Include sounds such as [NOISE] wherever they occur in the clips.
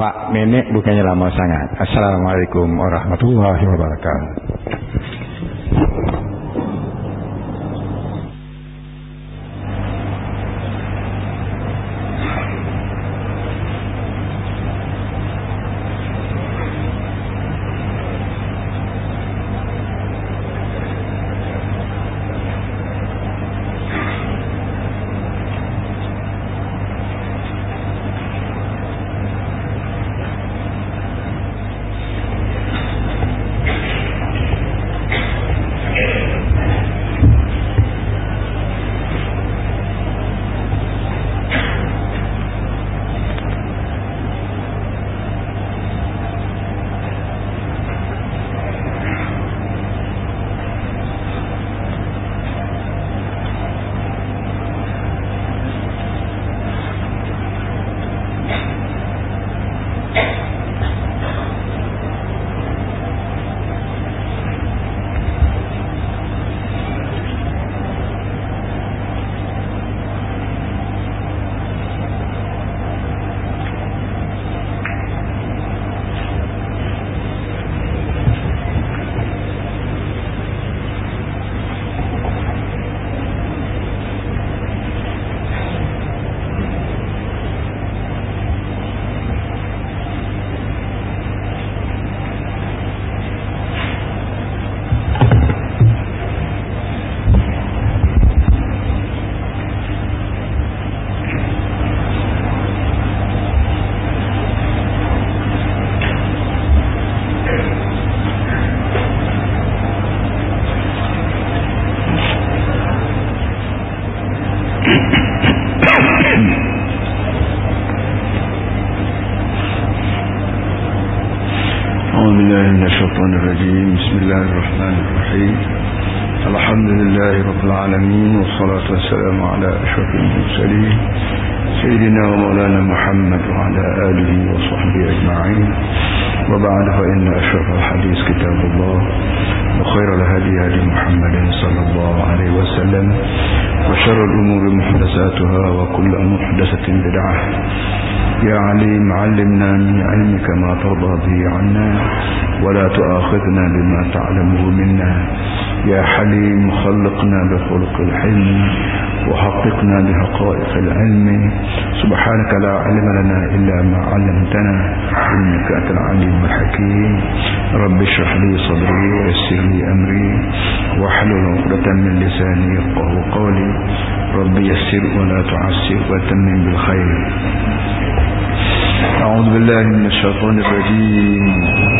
Pak Menek bukannya lama sangat. Assalamualaikum warahmatullahi wabarakatuh. والصلاة والسلام على أشرف المرسلين سيدنا ومولانا محمد وعلى آله وصحبه أجمعين. وبعد فإن أشرف الحديث كتاب الله وخير الهدي هدي محمد صلى الله عليه وسلم وشر الأمور محدثاتها وكل محدثة بدعة. يا عليم علمنا من علمك ما ترضى به عنا ولا تؤاخذنا بما تعلمه منا. يا حليم خلقنا بخلق الحلم وحققنا بحقائق العلم. سبحانك لا علم لنا إلا ما علمتنا إنك أنت العليم الحكيم. رب اشرح لي صدري ويسر لي أمري واحلل عقدة من لساني يفقه قولي. رب يسر ولا تعسر وتمم بالخير. أعوذ بالله من الشيطان الرجيم.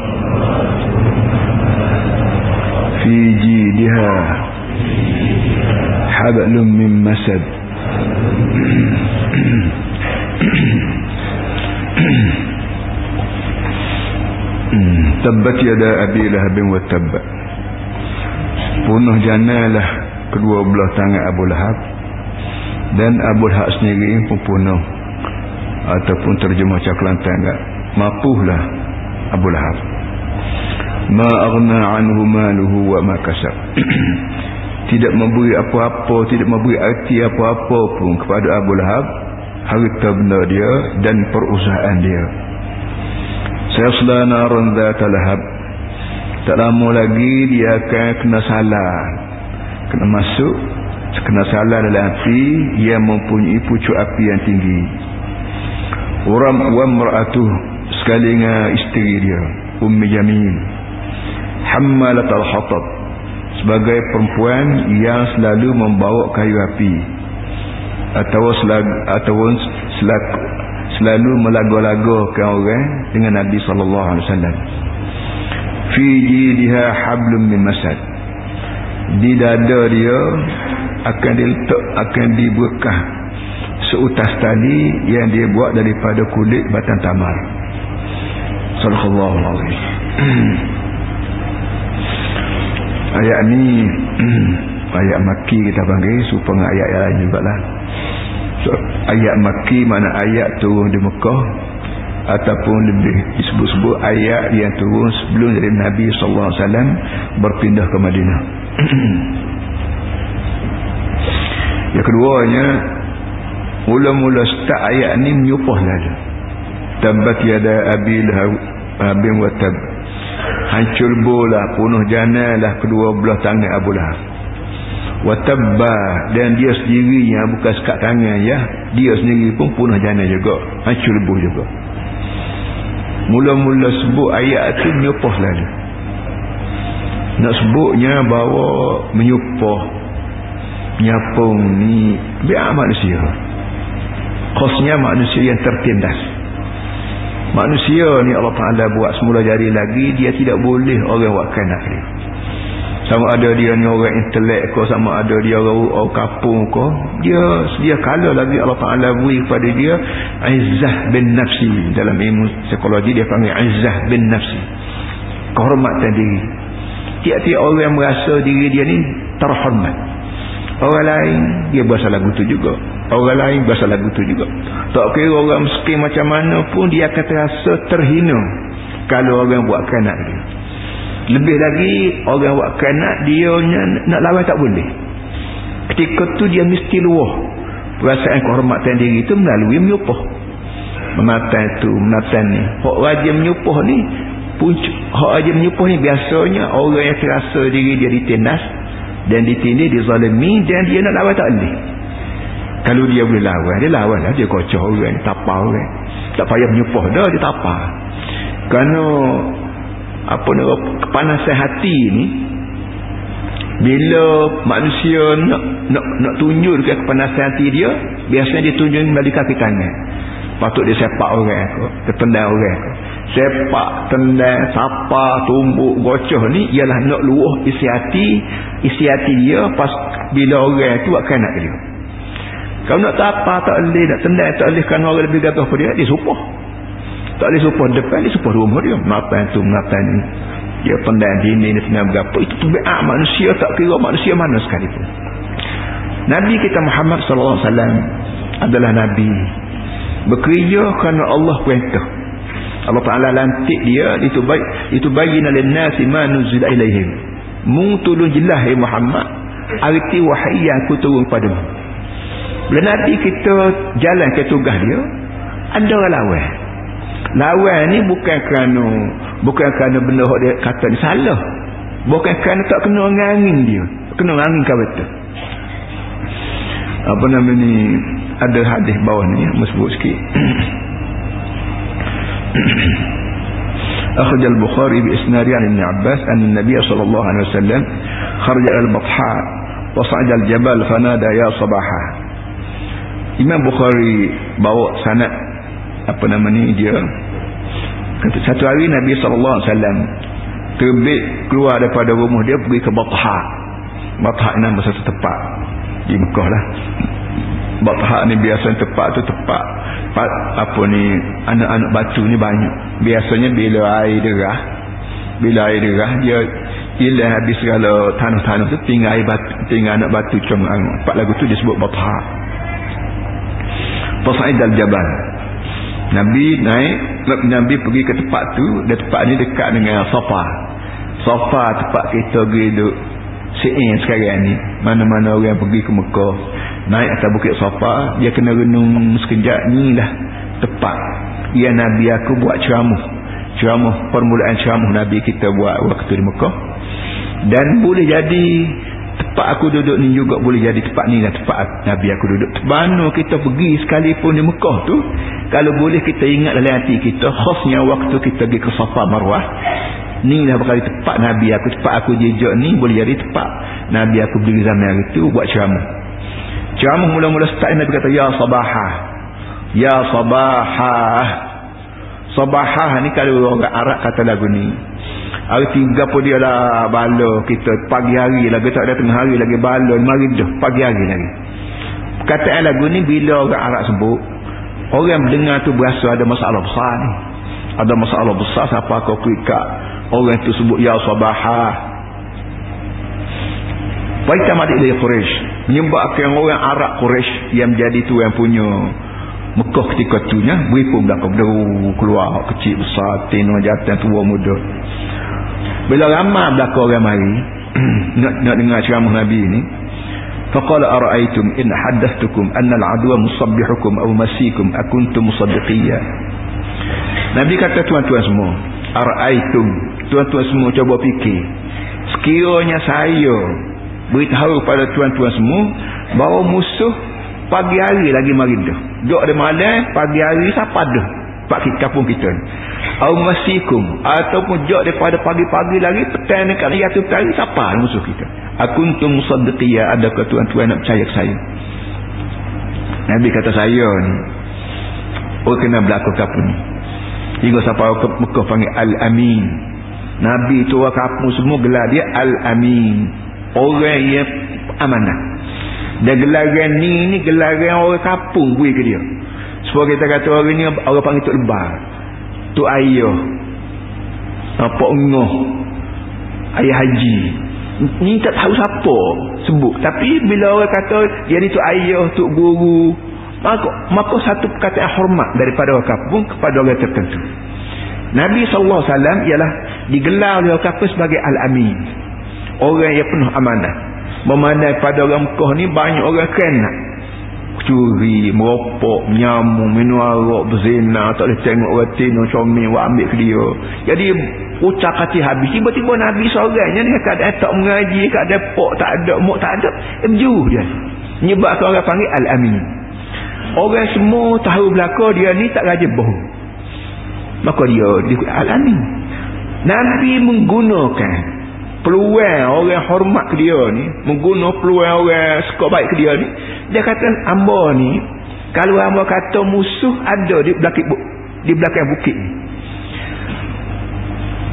في جيدها حبل من مسد Tabbat yada Abi Lahab wa tab. Punuh janalah kedua belah tangan Abu Lahab dan Abu Lahab sendiri pun punuh ataupun terjemah caklantan enggak mapuhlah Abu Lahab ma aghna anhu maluhu wa ma kasab. [CLEARS THROAT] Tidak memberi apa-apa tidak memberi arti apa-apa pun kepada Abu Lahab. Harta benda dia dan perusahaan dia. Sayasla naran dhata lahab. Tak lama lagi dia akan kena salah. Kena masuk kena salah dalam api yang mempunyai pucuk api yang tinggi. Uram wa mar'atuh sekali dengan isteri dia Ummi Jamil hammalat al-hatab sebagai perempuan yang selalu membawa kayu api atau selalu, atau selalu, selalu melagu-lagukan orang dengan Nabi sallallahu alaihi wasallam. Fi jidha hablum min masad. Di dada dia akan diletak akan dibekah seutas tali yang dia buat daripada kulit batang tamar. Sallallahu alaihi [CLEARS THROAT] ayat ni [CLEARS THROAT] ayat maki kita panggil supaya ayat yang lain juga lah so, ayat maki mana ayat turun di Mekah ataupun lebih disebut-sebut ayat yang turun sebelum dari Nabi SAW berpindah ke Madinah. [CLEARS THROAT] Yang keduanya mula-mula start ayat ni menyupah lalu tabat yada abil habim wa hancur bola punuh janalah kedua belah tangan Abu Lahab. Wa tabba dan dia sendiri yang bukan sekat tangan ya. Dia sendiri pun punuh jana juga hancur bola juga. Mula-mula sebut ayat tu menyupah lalu nak sebutnya bahawa menyupah menyapung ni biar manusia. Khasnya manusia yang tertindas manusia ni Allah Ta'ala buat semula jari lagi dia tidak boleh orang buat kanak dia sama ada dia ni orang intelek ko sama ada dia orang, orang kapung ko dia sedia kala lagi Allah Ta'ala beri kepada dia izzah bin nafsi. Dalam ilmu psikologi dia panggil izzah bin nafsi. Kehormatan diri. Tiap-tiap orang merasa diri dia ni terhormat orang lain dia bahasa lagu tu juga. Orang lain bahasa lagu tu juga. Tak kira orang miskin macam mana pun dia akan terasa terhina kalau orang buat kanak dia. Lebih lagi orang buat kanak dia nak lawan tak boleh. Ketika tu dia mesti luah. Perasaan kehormatan diri itu melalui menyupah menatan itu menatan ni. Hak rajin menyupah ni hak rajin menyupah ni biasanya orang yang terasa diri dia ditindas dan ditindik dizalimi dan dia nak lawan tak boleh. Kalau dia boleh lawan dia lawan lah. Dia kocok orang tapar orang. Tak payah menyupah dah dia tapar. Kerana apa nak kepanasan hati ni bila manusia nak nak nak tunjuk dekat kepanasan hati dia biasanya dia tunjuk melalui kaki tangan patut dia sepak orang dia tendang orang ke sepak tendang sapa tumbuk gocoh ni ialah nak luah isi hati isi hati dia pas bila orang tu akan nak dia kalau nak tapa tak boleh nak tendang tak boleh kan orang lebih gagah pada dia dia supah. Tak boleh supah depan dia supah rumah dia. Mapan tu mapan ni. Dia tendang dini ni tengah berapa. Itu tubi'ah manusia tak kira manusia mana sekalipun Nabi kita Muhammad SAW adalah Nabi. Bekerja kerana Allah perintah Allah Ta'ala lantik dia itu baik itu bayin al-nasi ma nuzila ilaihim. Mung tolong jelas ya Muhammad. Arti wahai yang aku turun padamu bila Nabi kita jalan ke tugas dia ada orang lawan. Lawan ni bukan kerana bukan kerana benda dia kata ni salah. Bukan kerana tak kena angin dia. Kena angin kau betul. Apa nama ni? Ada hadis bawah ni sebut sikit [CLEARS THROAT] [COUGHS] أخرج البخاري بإسناد عن ابن عباس أن النبي صلى الله عليه وسلم خرج إلى البطحاء وصعد الجبل فنادى يا صباحا Imam Bukhari bawa sanad apa nama ni dia kata satu hari Nabi SAW terbit keluar daripada rumah dia pergi ke Batha Batha nama satu tempat di Mekah lah Batha ni biasa tempat tu tempat apa ni anak-anak batu ni banyak. Biasanya bila air derah bila air derah dia hilang habis segala tanah-tanah tu tinggal air batu tinggal anak batu cuma empat lagu tu disebut Batha Fasa'id al-Jabal Nabi naik Nabi pergi ke tempat tu dan tempat ni dekat dengan Safa. Safa tempat kita pergi duduk Sein sekarang ni. Mana-mana orang pergi ke Mekah naik atas bukit Safa dia kena renung sekejap ni lah tepat. Ya Nabi aku buat ceramah. Ceramah permulaan ceramah Nabi kita buat waktu di Mekah. Dan boleh jadi tempat aku duduk ni juga boleh jadi tempat ni lah tempat Nabi aku duduk. Mana kita pergi sekalipun di Mekah tu kalau boleh kita ingat dalam hati kita khasnya waktu kita pergi ke Safa Marwah ni lah bakal tempat Nabi aku tempat aku jejak ni boleh jadi tempat Nabi aku berdiri zaman hari tu buat ceramah ceramah mula-mula start Nabi kata Ya Sabahah. Ya Sabahah. Sabahah ni kalau orang Arab kata lagu ni hari tiga pun dia lah bala kita. Pagi hari lagi tak ada tengah hari lagi bala mari dah pagi hari lagi. Perkataan lagu ni bila orang Arab sebut orang mendengar tu berasa ada masalah besar ni. Ada masalah besar siapa kau kuikat. Orang tu sebut ya sabahah. Baik madik dari Quraisy menyebabkan orang Arab Quraisy yang menjadi tu yang punya Mekah ketika tu nya beripun belakang. Berderu keluar kecil besar tino jatuh tua muda. Bila ramai belakang orang mari [CLEARS THROAT] nak, nak dengar ceramah Nabi ni faqala ara'aytum in haddathtukum anna al-adwa musabbihukum aw masikum? Akuntum Nabi kata tuan-tuan semua ara'aytum? Tuan-tuan semua cuba fikir. Sekiranya saya beritahu pada tuan-tuan semua bahawa musuh pagi hari lagi mari dah. Duduk ada malam pagi hari siapa dah? Pak kita kampung kita ni. Au masikum ataupun jok daripada pagi-pagi lagi petang dekat hari tu petang siapa musuh kita? Akuntum musaddiqiyya adakah tuan-tuan nak percaya ke saya? Nabi kata saya ni oh kena berlaku kapun ni? Hingga ke Mekah panggil Al-Amin. Nabi tu orang kampung semua gelar dia Al-Amin orang yang amanah. Dan gelaran ni ni gelaran orang kampung gue ke dia. Sebab kita kata orang ni orang panggil Tok Lebar. Tok Ayah. Apa Ngoh Ayah Haji. Ni tak tahu siapa sebut. Tapi bila orang kata dia ni Tok Ayah Tok Guru maka, maka satu perkataan hormat daripada orang kampung kepada orang tertentu. Nabi SAW ialah digelar oleh orang kampung sebagai Al-Amin orang yang penuh amanah memandai pada orang Mekah ni banyak orang kena curi, meropok, menyamuk, minum arak, berzina, tak boleh tengok orang tino, comel, buat ambil ke dia. Jadi, ucap kata habis. Tiba-tiba Nabi seorangnya ni, keadaan tak mengaji, keadaan pok tak ada, mok tak ada. Berjuh dia. Nyebabkan orang panggil Al-Amin. Orang semua tahu belakang dia ni tak rajin bohong. Maka dia, dia Al-Amin. Nabi menggunakan peluang orang hormat ke dia ni mengguna peluang orang suka baik ke dia ni dia kata amba ni kalau amba kata musuh ada di belakang di belakang bukit ni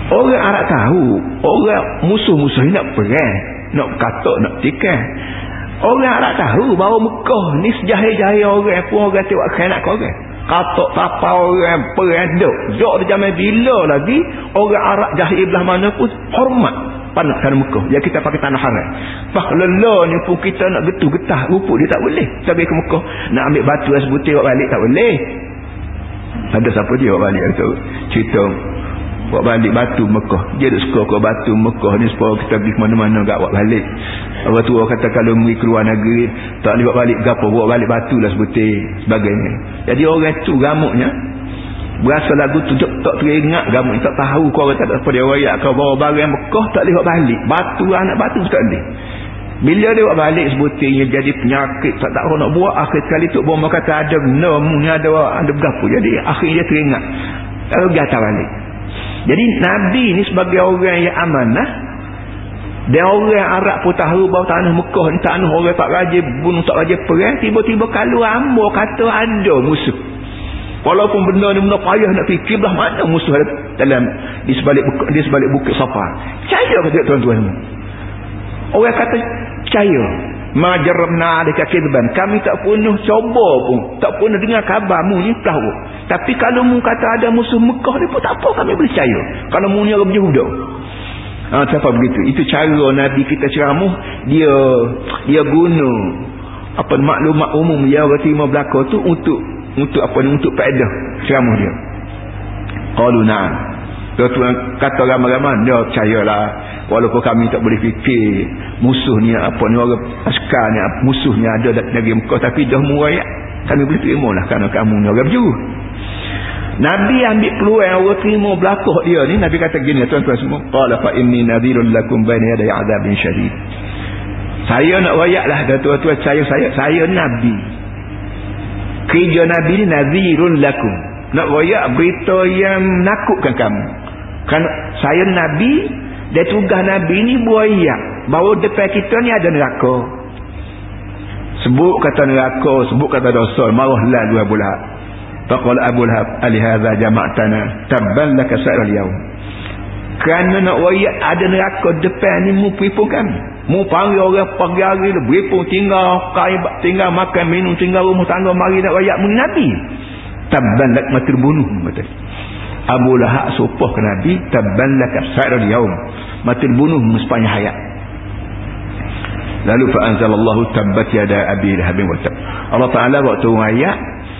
orang Arab tahu orang musuh-musuh ni nak perang nak kata nak tikam orang Arab tahu bahawa Mekah ni sejahir-jahir orang pun orang tengok khanak ke orang katok tapa orang perang dok dok di zaman bila lagi orang Arab jahil belah mana pun hormat. Panas tanah Mekah. Yang kita pakai tanah haram pak ni pun kita nak getuh-getah rupa dia tak boleh. Sampai ke Mekah. Nak ambil batu dan sebutir buat balik tak boleh. Ada siapa dia balik? Cerita buat balik batu Mekah. Dia ada suka kau batu Mekah. Ni supaya kita pergi ke mana-mana tak buat balik. Orang tua kata kalau pergi keluar negeri tak boleh buat balik. Gapa buat balik batu lah sebutir sebagainya. Jadi orang tu gamuknya berasa lagu tu tak teringat gamu tak tahu kau kata apa dia wayak kau bawa barang Mekah tak boleh balik. Batu anak batu tak boleh. Bila dia buat balik sebutirnya jadi penyakit tak tahu nak buat. Akhir sekali tu bawa kata ada namu ni ada ada berapa jadi akhirnya dia teringat. Lalu gatal balik jadi Nabi ni sebagai orang yang amanah dan orang Arab pun tahu bahawa tanah Mekah ni tanah orang tak rajin bunuh tak rajin perang tiba-tiba kalau ambo kata ada musuh Walaupun benda ni benda payah nak fikir belah mana musuh ada dalam di sebalik di sebalik bukit Safa. Percaya ke tuan-tuan? Orang kata percaya. Majarabna alika kidban. Kami tak pernah cuba pun. Tak pernah dengar kabarmu ni tahu. Tapi kalau mu kata ada musuh Mekah ni pun tak apa kami percaya. Kalau mu ni orang berjudah. Ha, siapa begitu? Itu cara Nabi kita ceramah. Dia dia guna apa maklumat umum yang orang terima belakang tu untuk untuk apa ni untuk faedah ceramah dia qalu na'am tuan kata ramai-ramai dia percayalah. Walaupun kami tak boleh fikir musuhnya apa ni orang askar ni musuhnya ada negeri Mekah tapi dah murayak kami boleh terima lah kerana kamu ni orang berjuru. Nabi ambil peluang orang terima belakang dia ni Nabi kata gini tuan-tuan semua qala fa inni nadhirun lakum bayna yaday adabin syadid saya nak wayaklah tuan-tuan saya saya saya Nabi. Kerja Nabi ni nazirun lakum. Nak royak berita yang menakutkan kamu kan saya Nabi dan tugas Nabi ni buaya bahawa depan kita ni ada neraka. Sebut kata neraka sebut kata dosa marahlah dua bulan faqala Abu Lahab alihadha jama'tana tabban laka sa'ral yaum kerana nak royak ada neraka depan ni mu pun kami mu panggil orang pagi hari tu beripun tinggal kain tinggal makan minum tinggal rumah tangga mari nak rakyat muni nabi. Tabban lak matir bunuh kata Abu Lahab sopah ke Nabi tabban lak sa'ir yaum matir bunuh sepanjang hayat. Lalu fa anzalallahu tabbat yada abi lahab wa tab Allah Taala waktu ayat.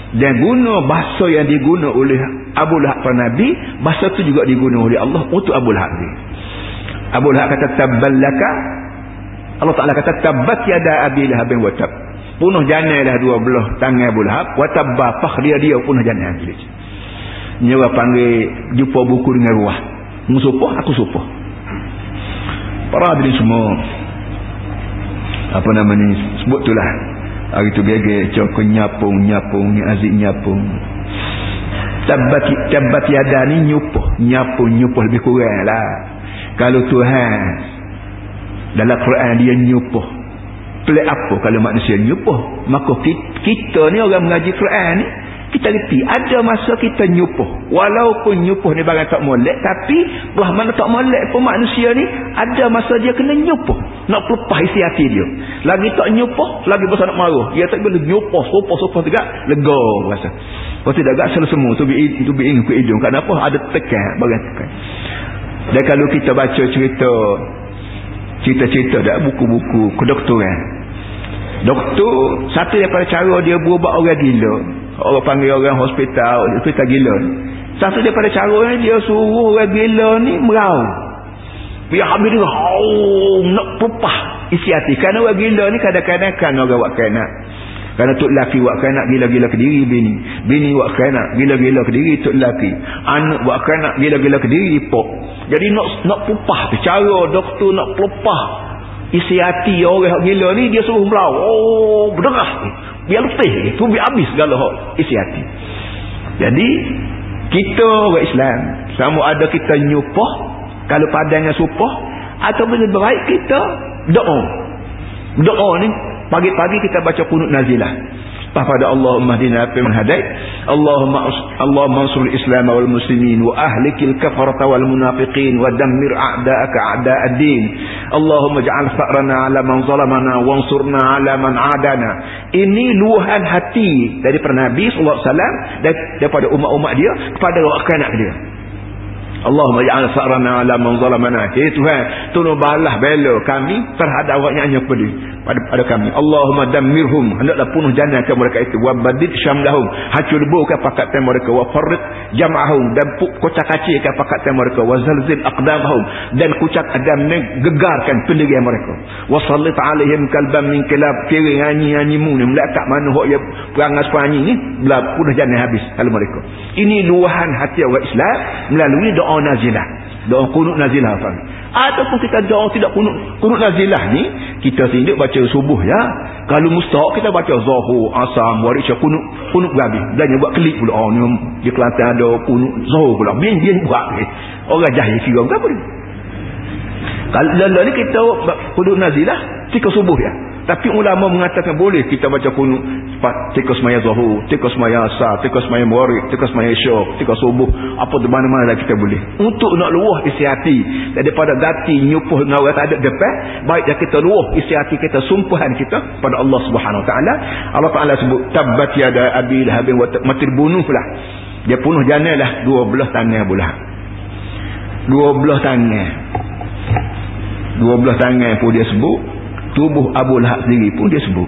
Dan guna bahasa yang diguna oleh Abu Lahab pada Nabi bahasa tu juga diguna oleh Allah untuk Abu Lahab ni. Abu Lahab kata tabballaka Allah Ta'ala kata tabbat yada abi lahab wa tab punuh janai dah dua belah tangan Abu Lahab. Wa tabba dia dia punuh janai ni orang panggil jumpa buku dengan ruah. Musupah aku supah para hadirin semua. Apa nama ni? Sebut tu lah. Hari tu biaga cokok nyapung nyapung ni azik nyapung. Tabat tabat yada ni nyupuh nyapung lebih kurang lah. Kalau Tuhan dalam Quran dia nyupuh pelik apa kalau manusia nyupuh maka kita ni orang mengaji Quran ni kita reti ada masa kita nyupuh. Walaupun nyupuh ni barang tak molek tapi buah mana tak molek pun manusia ni ada masa dia kena nyupuh. Nak pelepah isi hati dia. Lagi tak nyupuh lagi besar nak marah. Dia tak boleh nyupuh sopah-sopah juga lega rasa. Kalau tidak agak selesemu tu tu biing ke hidung kenapa ada tekan barang tekan. Dan kalau kita baca cerita cerita-cerita dah buku-buku kedoktoran doktor satu daripada cara dia berubah orang gila orang panggil orang hospital hospital gila satu daripada cara ni dia suruh orang gila ni merau. Biar habis dia oh, nak pupah isi hati. Kerana orang gila ni kadang-kadang kan orang buat kanak kerana tok lelaki buat kanak gila-gila ke diri bini. Bini buat kanak gila-gila ke diri tok lelaki anak buat kanak gila-gila ke diri ipok jadi nak nak pupah cara doktor nak pupah isi hati orang gila ni dia suruh melau oh berderah biar letih itu biar habis segala hal isi hati. Jadi kita orang Islam sama ada kita nyupah kalau padanya supah atau lebih baik kita doa. Doa ni pagi-pagi kita baca kunut nazilah pada Allahumma hdina fi man hadait Allahumma Allahumma ansur al-islam wal muslimin wa ahlikil kafarata wal munafiqin wa dammir a'da'aka a'da'ad-din Allahumma ij'al fa'rana 'ala man zalamana wansurna 'ala man 'adana. Ini luahan hati daripada Nabi sallallahu alaihi wasallam daripada umat-umat dia kepada anak dia Allahumma ja'al sa'rana 'ala man zalamana. Ya Tuhan, tolong balas bela kami terhadap orang yang pedih pada pada kami. Allahumma dammirhum. Hendaklah punuh ke mereka itu. Wa badid syamlahum. Hancur leburkan pakatan mereka. Wa farrid jam'ahum dan kocak-kacirkan pakatan mereka. Wa zalzil aqdamahum dan kucak adam gegarkan pendirian mereka. Wa sallit 'alaihim kalban min kilab. Kira nyanyi-nyanyimu ni melekat mana hok ya perangai sepanyi ni belah punuh jannah habis kalau mereka. Ini luahan hati orang Islam melalui doa doa nazilah. Doa kunut nazilah apa ataupun kita doa tidak kunut kunut nazilah ni kita sini baca subuh ya. Kalau mustahak kita baca zuhur asam warisya kunut kunut gabi dan buat klik pula. Oh ni di Kelantan ada kunut zuhur pula. Biar biar buat ni. Orang jahil kira apa ni? Kalau lalu ni kita kunut nazilah ketika subuh ya tapi ulama mengatakan boleh kita baca kunut ketika semaya zuhur, ketika semaya asar, ketika semaya muarid, ketika semaya syok, ketika subuh, apa di mana-mana kita boleh. Untuk nak luah isi hati daripada gati nyupuh dengan orang tak ada depan, baiklah kita luah isi hati kita, sumpahan kita pada Allah Subhanahu taala. Allah Taala sebut tabbat yada abi lahab wa mati bunuhlah. Dia bunuh janalah dua belah tangan bulah. Dua belah tangan. Dua belah tangan pun dia sebut tubuh Abu Lahab sendiri pun dia sebut.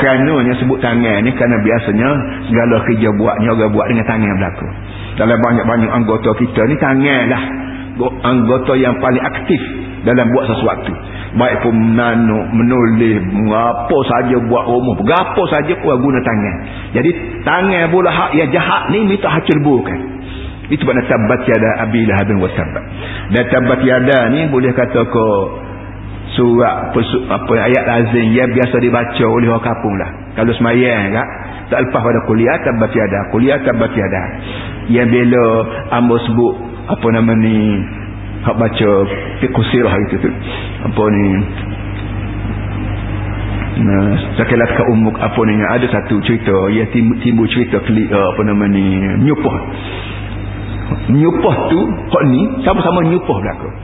Kerananya sebut tangan ni kerana biasanya segala kerja buatnya orang buat dengan tangan belakang dalam banyak-banyak anggota kita ni tangan lah. Anggota yang paling aktif dalam buat sesuatu. Baik pun menanuk, menulis apa saja buat rumah apa saja pun guna tangan. Jadi tangan Abu Lahab yang jahat ni minta hacul bukan. Itu makna tabat yada abi lahabin wa tabat dan tabat yada ni boleh kata ke surat apa ayat lazim yang biasa dibaca oleh orang kampung lah. Kalau semayang tak tak lepas pada kuliah tabat tiada kuliah tabat tiada yang bila ambo sebut apa nama ni hak baca fikusir hari tu apa ni nah sekelas ke umuk apa ni ada satu cerita yang timbul cerita kli, uh, apa nama ni nyupoh nyupoh tu kok ni sama-sama nyupoh belakang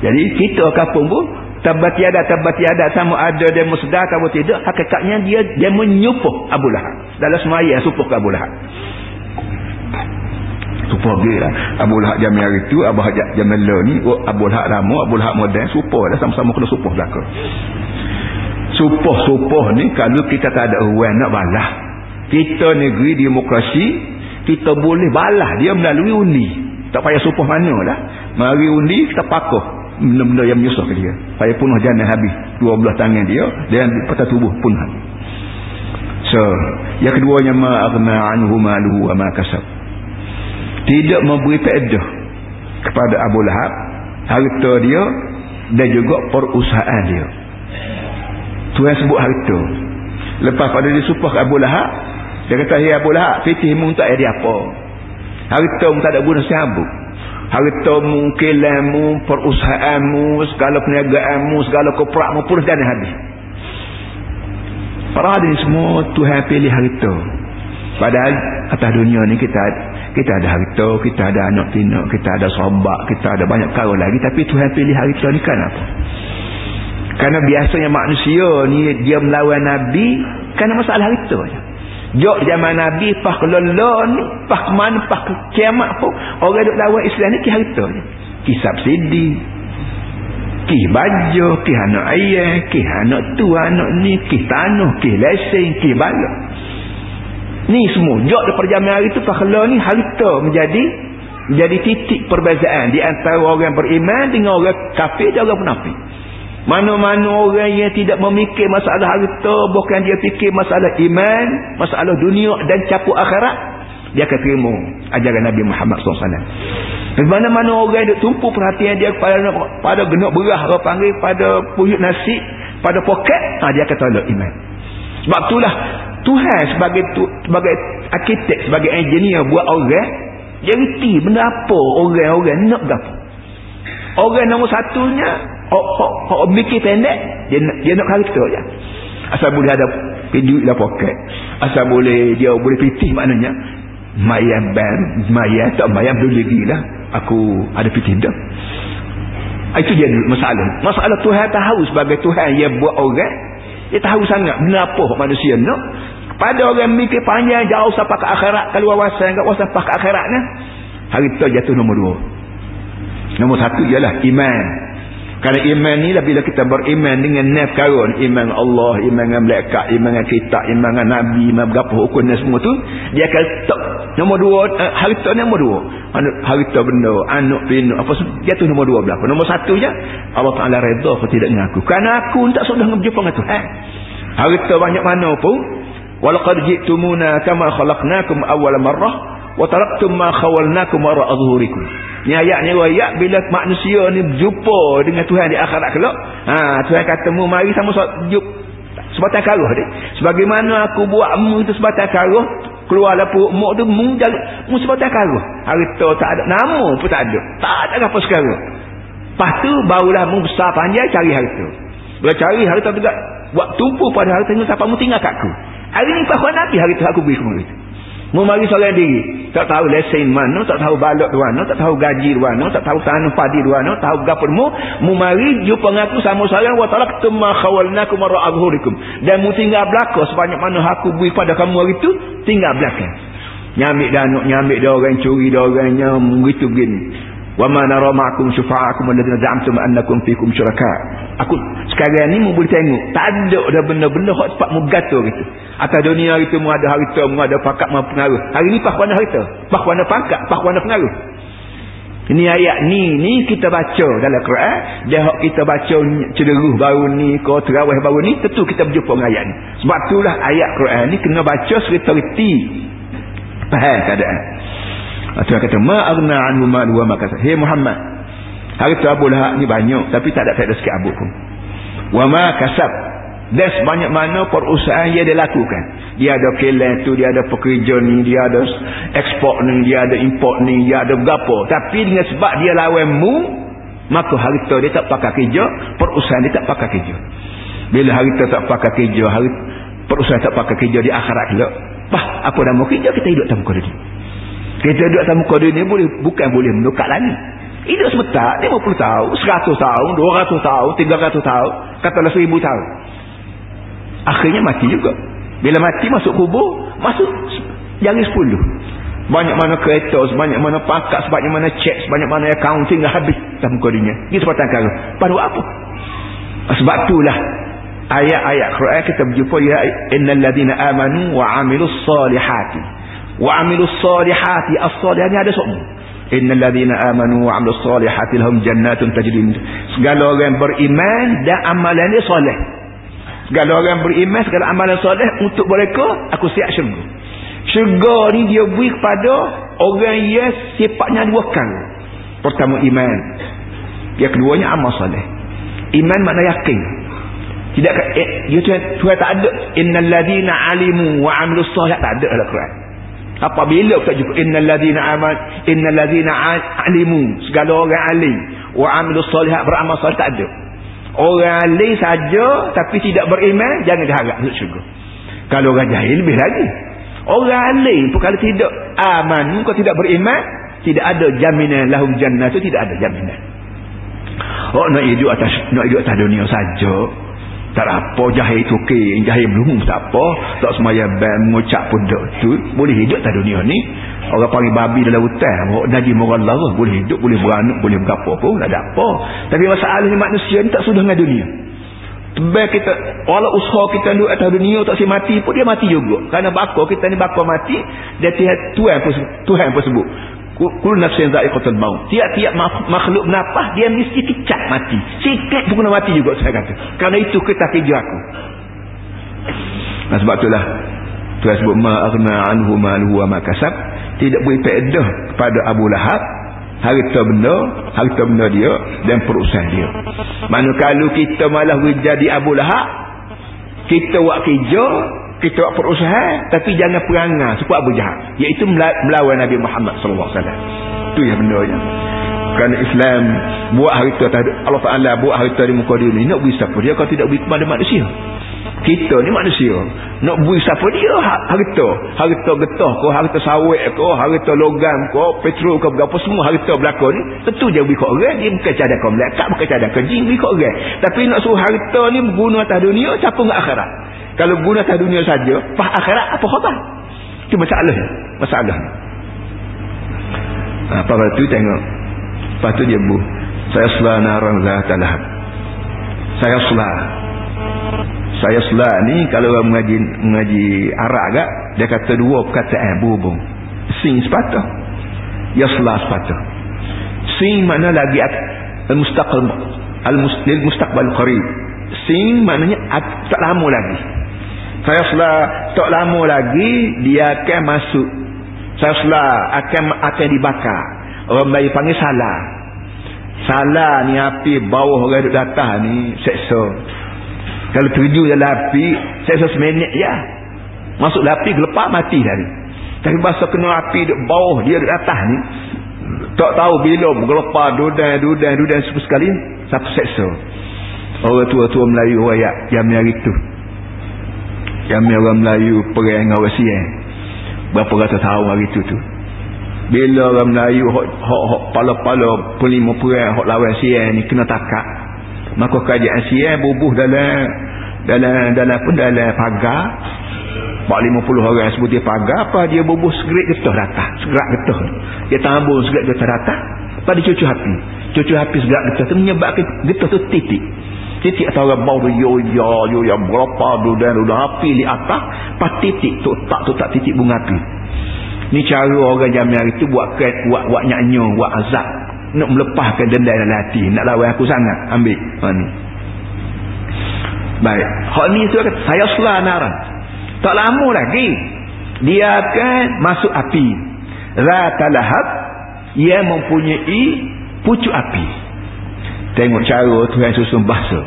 jadi kita kampung pun tabbat tiada tabbat tiada. Sama ada dia sedar atau tidak. Hakikatnya dia dia menyupuh Abu Lahab. Dalam semaya supuh ke Abu Lahab. Supuh dia lah Abu Lahab jam hari tu Abu Lahab jam mela ni oh, Abu Lahab lama Abu Lahab moden supuh dah sama-sama kena supuh belaka. Supuh-supuh ni kalau kita tak ada uang nak balah. Kita negeri demokrasi kita boleh balah. Dia melalui undi. Tak payah supuh mana lah. Mari undi kita pakuh benda-benda yang menyusah ke dia. Saya punuh jana habis. Dua belah tangan dia dan patah tubuh pun habis. So yang keduanya ma'agna anhu maluhu wa ma kasab. Tidak memberi faedah kepada Abu Lahab harta dia dan juga perusahaan dia. Tuhan sebut harta. Lepas pada dia supah ke Abu Lahab dia kata ya Abu Lahab fitihmu tak ada apa? Harta mu tak ada guna siapa hartamu, kilamu, perusahaanmu, segala perniagaanmu, segala koprakmu pun dah habis. Para hadis semua Tuhan pilih harta. Padahal atas dunia ni kita kita ada harta, kita ada anak pinak, kita ada sahabat, kita ada banyak kau lagi tapi Tuhan pilih harta ni kan apa? Karena biasanya manusia ni dia melawan Nabi kerana masalah harta je. Jok zaman Nabi Pah kelolon Pah ke mana Pah ke kiamat pun Orang duk lawan Islam ni Ki harta je Ki subsidi Ki baju Ki anak ayah Ki anak tu anak ni Ki tanah Ki lesen Ki balak Ni semua. Jok daripada zaman hari tu Pah kelolon ni Harta menjadi Menjadi titik perbezaan Di antara orang beriman Dengan orang kafir Dan orang penafik mana-mana orang yang tidak memikir masalah harta, bukan dia fikir masalah iman, masalah dunia dan capuk akhirat, dia akan terima ajaran Nabi Muhammad SAW. Mana-mana orang yang tumpu perhatian dia pada pada genuk berah, orang panggil, pada puyuk nasi, pada poket, ha, dia akan tolak iman. Sebab itulah Tuhan sebagai tu, sebagai arkitek, sebagai engineer buat orang, dia reti benda apa orang-orang nak apa. Orang nombor satunya Hak hak hak mikir pendek dia dia nak harta je. Asal boleh ada duit dalam poket. Asal boleh dia boleh pitih maknanya mayam ban, mayam tak mayam boleh lah. Aku ada pitih dah. Itu dia masalah. Masalah Tuhan tahu sebagai Tuhan yang buat orang. Dia tahu sangat benda apa manusia nak. Pada orang mikir panjang jauh sampai ke akhirat. Kalau wawasan kat wawasan sampai ke akhirat ni. Harta jatuh nombor dua. Nombor satu ialah iman. Kerana iman ni lah bila kita beriman dengan naf karun, iman Allah, iman malaikat, iman kitab, iman nabi, iman berapa hukum dan semua tu, dia akan tak nombor dua, uh, harta nombor dua. Harta benda, anak pinu, apa dia tu nombor dua belakang. Nombor satu je, Allah Ta'ala redha apa tidak dengan aku. Kerana aku tak sudah berjumpa dengan Tuhan. Harta banyak mana pun, walaqad ji'tumuna kama khalaqnakum awal marrah, wa taraktum ma khawalnakum wara azhurikum. Ni ayat ni ayat bila manusia ni berjumpa dengan Tuhan di akhirat kelak. Ha, Tuhan kata mu mari sama sebatang karuh dia. Sebagaimana aku buat mu itu sebatang karuh, keluarlah perut mu tu mu jaga mu sebatang karuh. Harta tak ada nama pun tak ada. Tak ada apa sekarang. Lepas tu barulah mu besar panjang cari harta. Bila cari harta juga buat tumpu pada harta ni sampai mu tinggal kat aku. Hari ni pas Nabi hari tu aku beri semua itu. Memari seorang diri. Tak tahu lesen mana, tak tahu balok di mana, tak tahu gaji di mana, tak tahu tanah padi di mana, tahu gapur mu. Memari jumpa ngaku sama seorang. Wa talaktum ma khawalnakum marra abhurikum. Dan mu tinggal belakang sebanyak mana aku beri pada kamu hari itu, tinggal belakang. Nyamik danuk, nyamik dia orang, curi dia orang, nyamuk, begitu begini wa ma nara ma'akum syufa'akum alladhina za'amtum annakum fikum syuraka aku sekarang ni mu boleh tengok tak ada dah benda-benda hak cepat mu gatal gitu. Atas dunia itu mu ada harta mu ada pakat mu pengaruh. Hari ni pak warna harta pak warna pangkat pak warna pengaruh. Ini ayat ni ni kita baca dalam Quran dia hak kita baca cederuh baru ni ko terawih baru ni tentu kita berjumpa dengan ayat ni. Sebab itulah ayat Quran ni kena baca serta-reti faham keadaan Tuhan kata ma aghna anhu malu wa ma. Hey Muhammad. Harta Abu Lahab ni banyak tapi tak ada faedah sikit abuk pun. Wa ma kasab. Dan sebanyak mana perusahaan yang dia lakukan. Dia ada kilang tu, dia ada pekerja ni, dia ada ekspor ni, dia ada import ni, dia ada berapa. Tapi dengan sebab dia lawan mu, maka harta dia tak pakai kerja, perusahaan dia tak pakai kerja. Bila harta tak pakai kerja, harta, perusahaan tak pakai kerja di akhirat kelak. Pah, apa nama kerja kita hidup tanpa kerja. Kita duduk atas muka dunia boleh bukan boleh menukar langit. hidup sebentar 50 tahun 100 tahun 200 tahun 300 tahun katalah 1000 tahun. Akhirnya mati juga. Bila mati masuk kubur masuk jari 10 banyak mana kereta sebanyak mana pakat sebanyak mana cek sebanyak mana accounting dah habis muka dunia. Ini sebatan kara pada apa? Sebab itulah ayat-ayat Quran kita berjumpa ya innal ladina amanu wa amilus salihati wa amilus salihati as-salihah ni ada semua innal ladina amanu wa amilus salihati lahum jannatun tajri segala orang beriman dan amalan dia soleh. Segala orang beriman segala amalan soleh untuk mereka aku siap syurga. Syurga ni dia beri kepada orang yang sifatnya dua kali. Pertama iman. Yang keduanya amal soleh. Iman makna yakin. Tidak eh, dia Tuhan tak ada. Innal ladina alimu wa amilus soleh tak ada dalam Quran apabila kita jumpa innal ladina amal innal ladina alimu. Segala orang alim. Wa amilus soleh beramal soleh tak ada. Orang alim saja tapi tidak beriman jangan diharap masuk syurga. Kalau orang jahil lebih lagi. Orang alim pun kalau tidak aman kau tidak beriman tidak ada jaminan lahum jannah itu tidak ada jaminan. Oh nak hidup atas nak hidup atas dunia saja tak apa jahil tu okey jahil belum tak apa. Tak semaya band mengucap pun tak tu. Boleh hidup tak dunia ni? Orang panggil babi dalam hutan. Nabi Murallah boleh hidup boleh beranak boleh berapa pun tak ada apa. Tapi masalahnya manusia ni tak sudah dengan dunia. Tebal kita walau usaha kita duduk atas dunia tak si mati pun dia mati juga. Kerana bakar kita ni bakar mati dia Tuhan pun, Tuhan pun sebut Kul nafsin za'iqatul maut. Tiap-tiap makhluk bernafas dia mesti kecak mati. Sikit pun kena mati juga saya kata. Kerana itu kita kerja aku. Nah, sebab itulah Tuhan sebut ma aghna anhu maluhu wa ma kasab. Tidak beri faedah kepada Abu Lahab harta benda, harta benda dia dan perusahaan dia. Mana kalau kita malah jadi Abu Lahab, kita buat kerja kita buat perusahaan tapi jangan perangai supaya Abu Jahal iaitu melawan Nabi Muhammad SAW itu yang yang kerana Islam buat harta Allah Ta'ala buat harta di muka dunia nak beri siapa dia kalau tidak beri kepada manusia? Kita ni manusia nak beri siapa dia ha-, harta harta getah ko harta sawit ko harta logam ko petrol ko berapa semua harta belakang ni tentu dia beri ke orang dia bukan cadang kau melekat bukan cadang ke jin beri ke orang. Tapi nak suruh harta ni berguna atas dunia siapa nak akhirat kalau guna atas dunia saja pas akhirat apa khabar? Itu masalah masalah ha, apa tu tengok. Lepas tu dia bu saya selah narang zatalahab saya selah saya selah ni kalau orang mengaji mengaji Arab agak dia kata dua perkataan berhubung. Sing sepatah. Ya selah sepatah. Sing mana lagi al-mustaqbal al-mustaqbal qarib. Sing maknanya tak lama lagi saya selah tak lama lagi dia akan masuk. Saya selah akan akan dibakar. Orang Melayu panggil salah salah ni api bawah orang duduk datang ni seksa. Kalau tuju dalam api seksa seminit ya masuk api gelepak mati tadi tapi bahasa kena api duduk bawah dia duduk atas ni tak tahu bila gelepar dudan dudan dudan sekali satu seksa. Orang tua-tua Melayu rakyat yang hari itu kami orang Melayu perang dengan orang Sian. Berapa ratus tahun hari itu tu. Bila orang Melayu hok hok pala-pala pelima perang hok lawan Sian ni kena takak. Maka kerajaan Sian bubuh dalam dalam dalam pun dalam pagar. 450 orang sebut dia pagar apa dia bubuh segerik getah datang. Segerak getah. Dia tambung segerak getah datang. Pada cucu api. Cucu api segerak getah tu menyebabkan getah tu titik titik atau bau tu yo yo yo yang berapa tu dan udah api di atas pas titik tu tak tu tak titik bunga api ni cara orang jamiah itu buat ket buat buat nyanyo buat azab. Nak melepaskan dendam dalam hati. Nak lawan aku sangat ambil. Ha ni. Baik. Hak ni tu kata saya selah naran tak lama lagi dia akan masuk api. Ratalahab ia mempunyai pucuk api tengok cara Tuhan susun bahasa.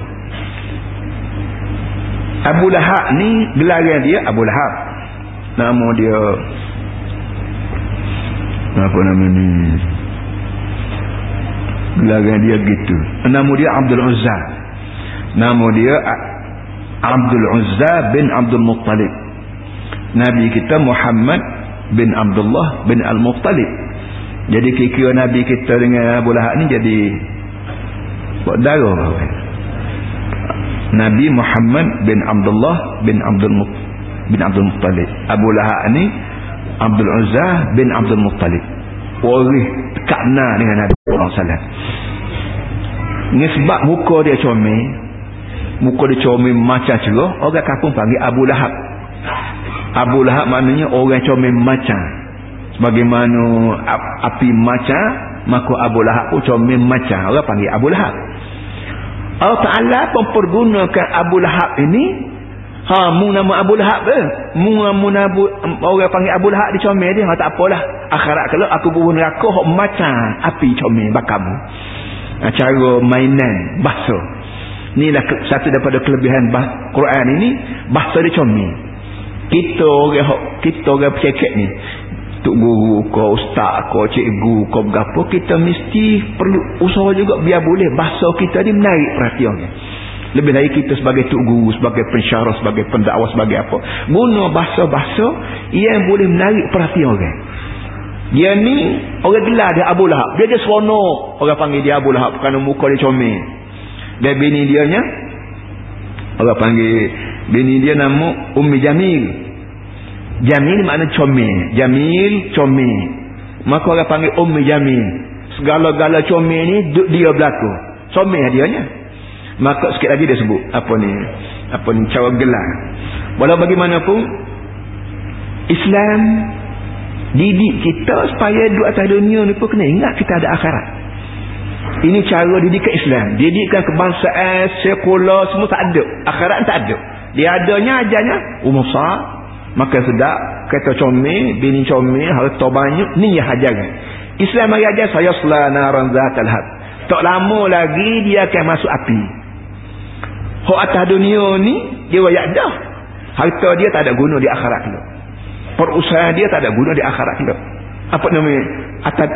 Abu Lahab ni gelaran dia Abu Lahab. Nama dia apa nama ni? Gelaran dia gitu nama dia Abdul Uzza. Nama dia Abdul Uzza bin Abdul Muttalib. Nabi kita Muhammad bin Abdullah bin Al-Muttalib. Jadi kira Nabi kita dengan Abu Lahab ni jadi buat darah Nabi Muhammad bin Abdullah bin Abdul bin Abdul Muttalib. Abu Lahab ni Abdul Uzzah bin Abdul Muttalib. Waris kena dengan Nabi SAW ini sebab muka dia comel muka dia comel macam cerah orang kampung panggil Abu Lahab. Abu Lahab maknanya orang comel macam. Sebagaimana api macam maka Abu Lahab pun comel macam orang panggil Abu Lahab Allah Ta'ala mempergunakan Abu Lahab ini Ha, mu nama Abu Lahab ke? Mu nama Abu, orang panggil Abu Lahab di comel dia. Ha, tak apalah. Akhirat kalau aku bubuh neraka, hok macam api comel bakamu. Ha, cara mainan, bahasa. Inilah satu daripada kelebihan Quran ini, bahasa dia comel. Kita orang, kita orang pecekek ni. Tuk guru, kau ustaz, kau cikgu, kau berapa, kita mesti perlu usaha juga biar boleh bahasa kita ni menarik perhatiannya. Lebih lagi kita sebagai tuk guru, sebagai pensyarah, sebagai pendakwah, sebagai apa. Guna bahasa-bahasa yang boleh menarik perhatian orang. Dia ni, orang gelar dia Abu Lahab. Dia dia seronok. Orang panggil dia Abu Lahab kerana muka dia comel. Dan bini dia nya, orang panggil bini dia nama Ummi Jamil. Jamil makna comel. Jamil, comel. Maka orang panggil Ummi Jamil. Segala-gala comel ni, dia berlaku. Comel dia nya maka sikit lagi dia sebut apa ni apa ni cara gelar walau bagaimanapun Islam didik kita supaya duduk atas dunia ni pun kena ingat kita ada akhirat ini cara didikan Islam didikan kebangsaan sekular semua tak ada akhirat tak ada dia adanya ajarnya umur sah maka sedap kata comel bini comel harta banyak ni yang ajaran Islam bagi ajar saya selana ranzatal had tak lama lagi dia akan masuk api Hak atas dunia ni dia wayak dah. Harta dia tak ada guna di akhirat kelak. Perusahaan dia tak ada guna di akhirat kelak. Apa namanya? Atas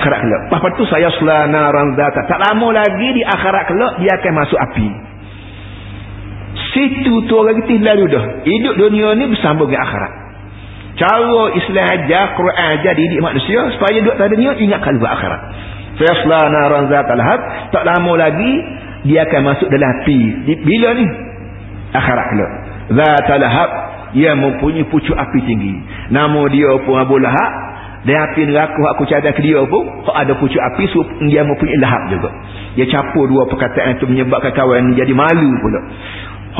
akhirat kelak. Lepas tu saya selana ranzata. Tak lama lagi di akhirat kelak dia akan masuk api. Situ tu orang kita lalu dah. Hidup dunia ni bersambung dengan akhirat. Cara Islam ajar, Quran ajar didik manusia supaya duduk atas dunia ingat kalbu akhirat. Saya selana ranzata lahab. Tak lama lagi dia akan masuk dalam api bila ni akhirat kelak zatal lahab yang mempunyai pucuk api tinggi nama dia pun Abu Lahab dan api neraka aku cadang ke dia pun ada pucuk api so dia mempunyai lahab juga dia capur dua perkataan itu menyebabkan kawan jadi malu pula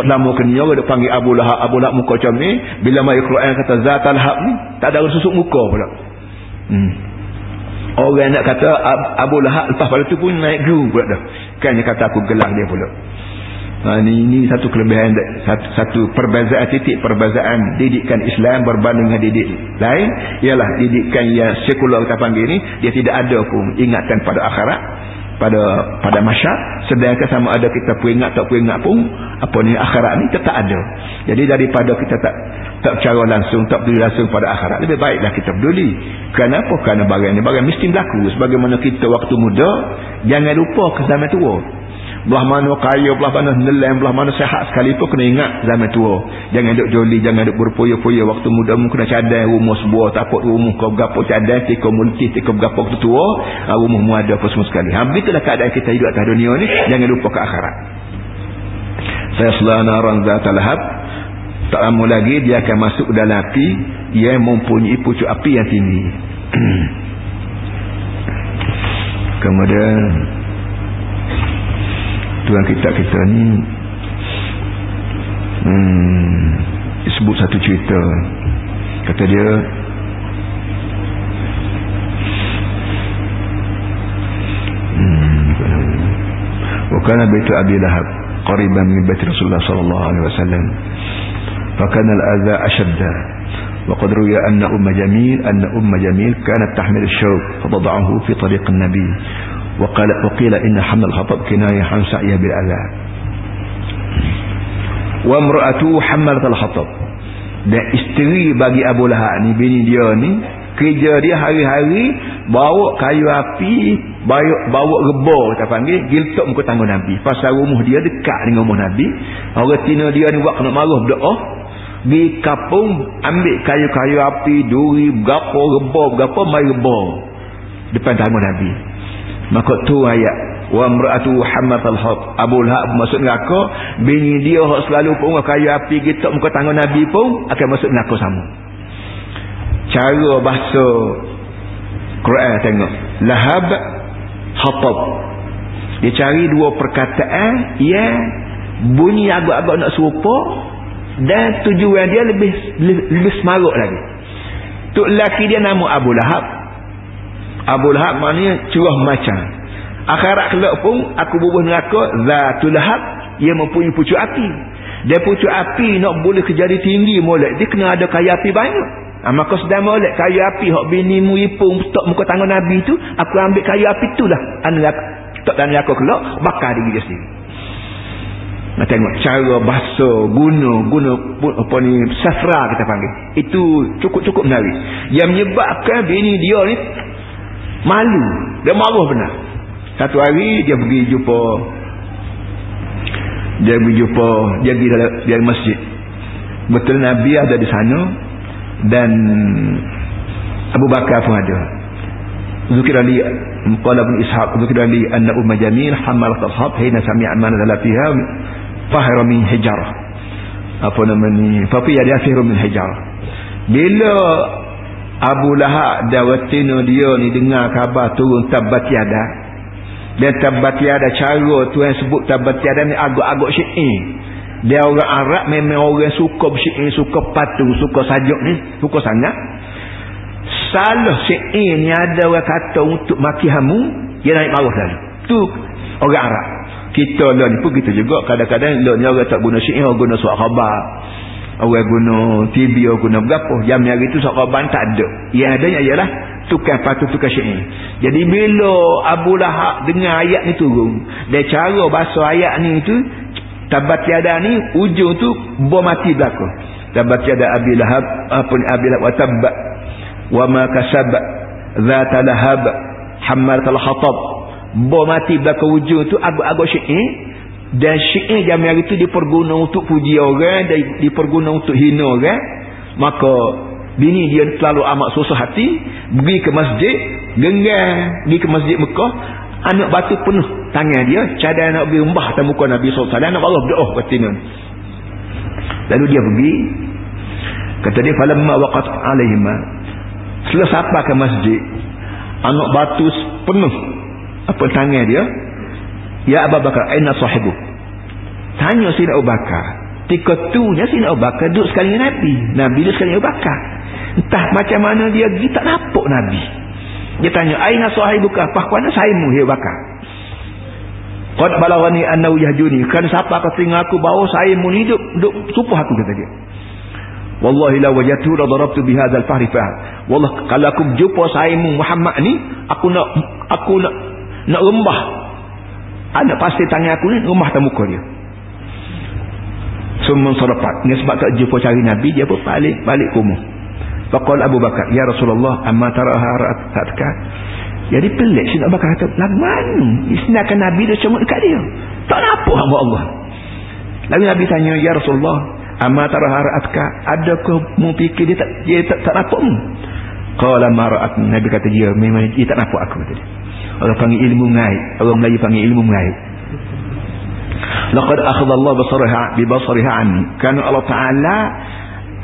lama kena orang dia panggil Abu Lahab. Abu Lahab muka macam ni bila mai Quran kata zatal lahab ni tak ada susuk muka pula. Hmm. Orang nak kata Abu Lahab lepas pada tu pun naik guru pula dah. Kan dia kata aku gelar dia pula. Ha, ini, ini satu kelebihan satu, satu perbezaan titik perbezaan didikan Islam berbanding dengan didik lain. Ialah didikan yang sekular kita panggil ni dia tidak ada pun ingatan pada akhirat pada pada masyarakat sedangkan sama ada kita peringat tak peringat pun apa ni akhirat ni tetap ada. Jadi daripada kita tak tak cara langsung tak peduli langsung pada akhirat lebih baiklah kita peduli. Kenapa kerana barang ni barang mesti berlaku. Sebagaimana kita waktu muda jangan lupa ke zaman tua belah mana kaya, belah mana nelam, belah mana sehat sekali pun kena ingat zaman tua. Jangan duduk joli, jangan duduk berpoya-poya waktu muda mu kena cadai rumah sebuah, takut rumah kau berapa cadai, tika multi, tika berapa waktu tua, ah, rumah mu ada apa semua sekali. Ha, begitulah keadaan kita hidup atas dunia ni, jangan lupa ke akhirat. Saya selana ranzah talahab, tak lama lagi dia akan masuk dalam api yang mempunyai pucuk api yang tinggi. [CLEARS THROAT] Kemudian tuan kita kita ni hmm, sebut satu cerita kata dia وكان بيت أبي لهب قريبا من بيت رسول الله صلى الله عليه وسلم فكان الأذى أشد وقد روي أن أم جميل أن أم جميل كانت تحمل الشوك فتضعه في طريق النبي وقال وقيل إن حمل الخطب كناية عن سعي بالأذى وامرأته حملت الخطب dan isteri bagi Abu Lahab ni bini dia ni kerja dia hari-hari bawa kayu api bawa, bawa rebor kita panggil giltok muka tangga Nabi pasal rumah dia dekat dengan rumah Nabi orang tina dia ni buat kena marah berdoa di kapung ambil kayu-kayu api duri berapa rebor berapa mai rebor depan tamu Nabi maka tu ayat wa mra'atu hammatul haq Abu Lahab masuk neraka bini dia hak selalu pun kayu api gitu muka tangan Nabi pun akan masuk neraka sama. Cara bahasa Quran tengok. Lahab hatab dia cari dua perkataan yang bunyi agak-agak nak serupa dan tujuan dia lebih lebih, lebih semaruk lagi. Tu lelaki dia nama Abu Lahab Abu Lahab maknanya curah macam akhirat kelak pun aku bubuh neraka zatul lahab ia mempunyai pucuk api. Dia pucuk api nak boleh kejadi tinggi molek dia kena ada kayu api banyak. Ha, maka sedang molek kayu api hak bini mu ipung stok muka tangan Nabi tu aku ambil kayu api tu lah. Tak dan neraka kelak bakar diri dia sendiri. Nak tengok cara bahasa guna guna apa ni safra kita panggil. Itu cukup-cukup menarik. Yang menyebabkan bini dia ni malu. Dia malu benar. Satu hari dia pergi jumpa dia pergi jumpa dia pergi dalam, dalam masjid. Betul Nabi ada di sana dan Abu Bakar pun ada. Zukir Ali Qala bin Ishaq Zukir Ali Anna Umma Jamil Hamalat Ashab Hina sami'a mana dalam fiha Fahira min hijarah. Apa nama ni? Fafiya dia fihiru min hijarah. Bila Abu Lahab Dawatina dia ni Dengar khabar turun dan tabatiada cara tu yang sebut tabatiada ni agak-agak syi'in. Dia orang Arab memang orang suka syi'in suka patu suka sajuk ni suka sangat. Salah syi'in ni ada orang kata untuk maki hamu dia naik marah lalu tu orang Arab. Kita lah ni pun kita juga. Kadang-kadang lah ni orang tak guna syi'in orang guna suat khabar orang guna TV orang guna berapa jam hari tu suat khabar tak ada yang adanya ialah tukar patut tukar syair. Jadi bila Abu Lahab dengar ayat ni turun, dia cara bahasa ayat ni tu tabat tiada ni ujung tu bom mati belaka. Tabat tiada Abi Lahab apa ni Abi Lahab wa tabba wa ma kasab zat lahab hamalat al-hatab. Bom mati belaka ujung tu agak-agak syair dan syair zaman hari tu diperguna untuk puji orang dan diperguna untuk hina orang. Maka bini dia terlalu amat susah hati. Pergi ke masjid genggam pergi ke masjid Mekah anak batu penuh tangan dia. Cadang nak pergi rembah atas muka Nabi SAW nak balas doa batina lalu dia pergi. Kata dia falamma waqat alaihima. Selesai apa ke masjid anak batu penuh apa tangan dia ya Abu Bakar aina sahibu tanya si Abu Bakar Tikotunya si Abu Bakar duduk sekali dengan Nabi Nabi duduk sekali dengan Abu Bakar Entah macam mana dia pergi tak nampak Nabi. Dia tanya, "Aina sahibuka?" "Pahkuana sahimu he bakar." Qad balawani annahu yahjuni. Kan siapa kata dengan aku bahawa sahimu ni hidup duk supuh aku kata dia. Wallahi la wajatu la darabtu bi hadzal fahri fa. Wallah kalau aku jumpa sahimu Muhammad ni, aku nak aku nak nak rembah. Anak pasti tanya aku ni rembah tak muka dia. Semua sarapat. Ni sebab tak jumpa cari Nabi, dia pun balik balik ke rumah. Faqal Abu Bakar, "Ya Rasulullah, amma taraha ra'atka?" Jadi pelik si Abu Bakar kata, "Lah mana? Isnakan Nabi dia cuma dekat dia. Tak nampak hamba Allah." Lalu Nabi tanya, "Ya Rasulullah, amma taraha ra'atka? Adakah mu fikir dia tak dia tak, tak nampak mu?" Qala ma ra'at. Nabi kata dia, "Memang dia tak nampak aku." Kata dia. Orang panggil ilmu gaib. Orang Melayu panggil ilmu gaib. Laqad akhadha Allah basaraha bi basariha anni. Kan Allah Taala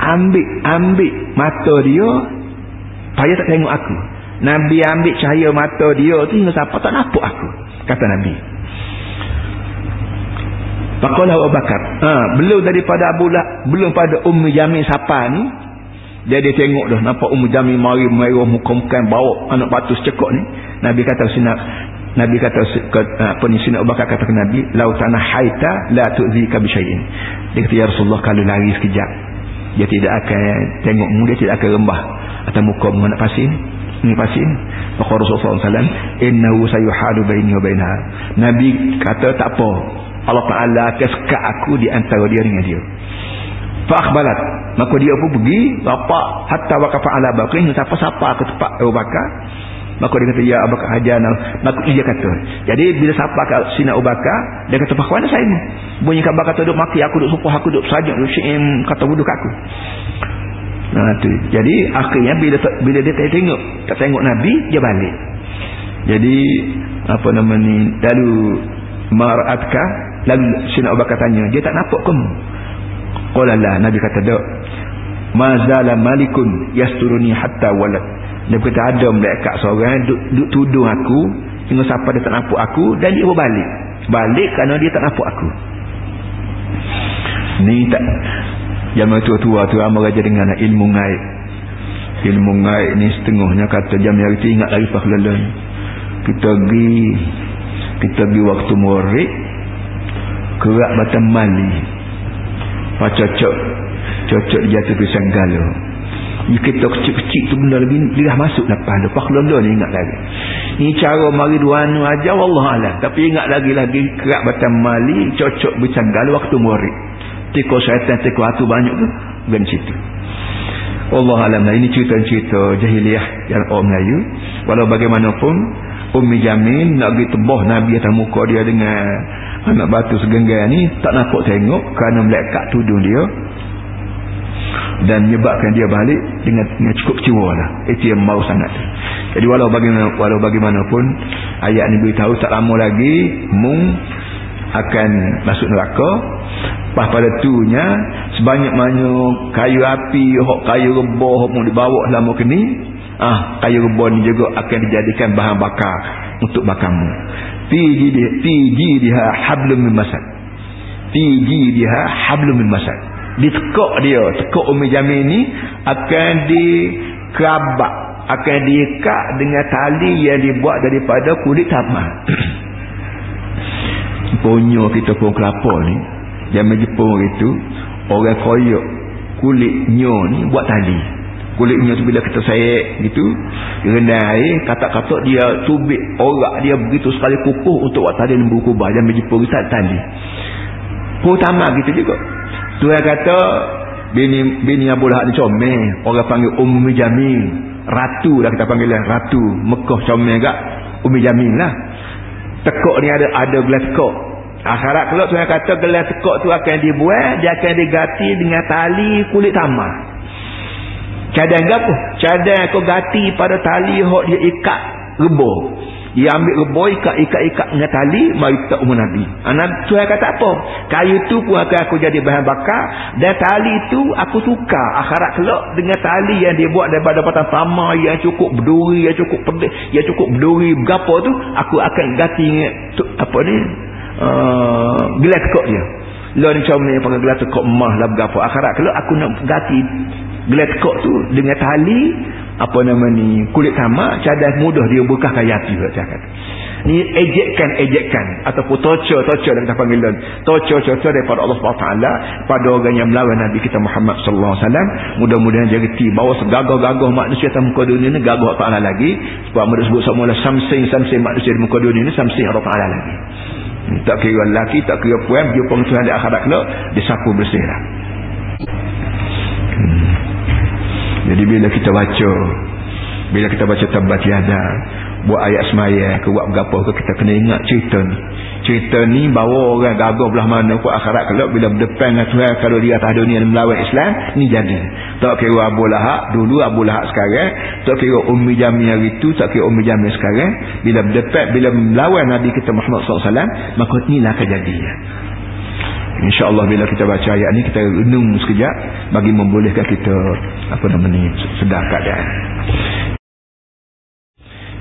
ambil ambil mata dia payah tak tengok aku Nabi ambil cahaya mata dia tu hingga siapa tak nampak aku kata Nabi Pakolah Abu Bakar ha, belum daripada Abu Lah belum pada Ummi Jamil siapa ni dia dia tengok dah nampak Ummi Jamil mari merah muka-muka bawa anak batu secekok ni. Nabi kata sinak Nabi kata apa ni sinak Abu Bakar kata ke Nabi lau tanah haita la tu'zika bisyai'in dia kata ya Rasulullah kalau lari sekejap dia tidak akan tengokmu dia tidak akan rembah atau muka mu nak pasir ni. Pasir maka Rasulullah SAW innahu sayuhadu baini wa bainha Nabi kata tak apa. Allah Ta'ala akan sekat aku di antara dia dengan dia fa'akhbalat maka dia pun pergi bapak hatta wakafa ala bakri siapa-siapa aku tepat Abu Bakar Maka dia kata, Ya Abu Bakar Hajana. Maka dia kata. Jadi bila siapa kat Sina Abu Bakar, dia kata, Pak mana saya ni? Bunyi kabar kata, duduk maki aku, duduk supuh aku, duduk sajak, duduk syi'im, kata wuduk aku. Nah, tu. Jadi akhirnya bila bila dia tengok, tak tengok Nabi, dia balik. jadi apa nama ni lalu mar'atka lalu Sina Abu Bakar tanya dia tak nampak kamu qala la nabi kata dak mazala malikun yasturuni hatta walad. Dia kata ada malaikat seorang duk, duk tuduh aku hingga siapa dia tak nampak aku dan dia berbalik. Balik kerana dia tak nampak aku. Ni tak zaman tua-tua tu amal raja dengan ilmu ngaib. Ilmu ngaib ni setengahnya kata jam yang kita ingat lagi pahlawan kita pergi kita pergi waktu murid kerak batang mali pak cocok. Cocok jatuh pisang galau kita kecil-kecil tu benda lebih dia masuk lepas tu. Pahlawan ni ingat lagi. Ni cara mari dua anu aja Allah alam. Tapi ingat lagi-lagi kerak batang mali cocok pisang galau waktu murid. Tiko syaitan tiko atu banyak tu dan situ Allah alam. Ini cerita-cerita jahiliah yang orang Melayu. Walau bagaimanapun Ummi Jamil nak pergi tebah Nabi atas muka dia dengan anak batu segenggai ni tak nampak tengok kerana melekat tudung dia dan menyebabkan dia balik dengan, dengan cukup kecewa lah. Itu yang mau sangat. Jadi walau bagaimana, walau bagaimanapun ayat ni beritahu tak lama lagi mung akan masuk neraka. Pas pada tunya sebanyak mana kayu api hok kayu rebah hok mau dibawa selama kini ah kayu rebah ni juga akan dijadikan bahan bakar untuk bakarmu tiji dia tiji hablum min masad. Tiji dia hablum min masad. Ditekuk dia tekuk umi jamin ni akan dikerabak akan diikat dengan tali yang dibuat daripada kulit tamar [COUGHS] punya kita pun kelapa ni zaman Jepun itu orang koyok kulit nyo ni buat tali kulit nyo tu bila kita sayek gitu rendang air kata-kata dia tubik orak dia begitu sekali kukuh untuk buat tali lembu kubah zaman Jepun kita tali. Pertama gitu juga. Tu yang kata bini bini Abu Lahab ni comel. Orang panggil Ummi Jamil. Ratu dah kita panggil lah ratu. Mekah comel gak Ummi Jamil lah. Tekuk ni ada ada gelas tekuk. Akhirat kalau Tuhan kata gelas tekuk tu akan dibuat dia akan diganti dengan tali kulit tamar cadang apa? cadang kau ganti pada tali yang dia ikat rebah dia ambil rebah ikat-ikat-ikat dengan tali mari tak umur Nabi. Anak Tuhan kata apa? Kayu tu pun akan aku jadi bahan bakar. Dan tali tu aku suka akhirat kelak dengan tali yang dia buat daripada batang tamar yang cukup berduri yang cukup pedih yang cukup berduri. Berapa tu aku akan ganti apa ni? Uh, gelas tekuk dia. Lah ni macam ni panggil gelas tekuk emah lah berapa. Akhirat kelak aku nak ganti gelas tekuk tu dengan tali apa nama ni kulit tamak cadas mudah dia bekah kaya api cakap. Ni ejekan-ejekan ataupun tocor-tocor yang kita panggil tocor-tocor daripada Allah SWT pada orang yang melawan Nabi kita Muhammad Sallallahu Alaihi Wasallam. Mudah-mudahan dia reti bahawa segagah-gagah manusia atas muka dunia ni gagah Ta'ala lagi. Sebab mereka sebut sama lah samsing-samsing manusia di muka dunia ni samsing Allah Ta'ala lagi. Tak kira lelaki tak kira puan jumpa Tuhan di akhirat kelak dia sapu bersih lah hmm. Jadi bila kita baca bila kita baca tabat tiada buat ayat semaya ke buat berapa ke kita kena ingat cerita ni. Cerita ni bawa orang gagah belah mana pun akhirat kelak bila berdepan dengan Tuhan kalau dia atas dunia melawan Islam ni jadi. Tak kira Abu Lahab dulu Abu Lahab sekarang. Tak kira Ummi Jami hari itu tak kira Ummi Jami sekarang. Bila berdepan bila melawan Nabi kita Muhammad SAW maka inilah kejadian InsyaAllah bila kita baca ayat ni kita renung sekejap bagi membolehkan kita apa nama ni sedar keadaan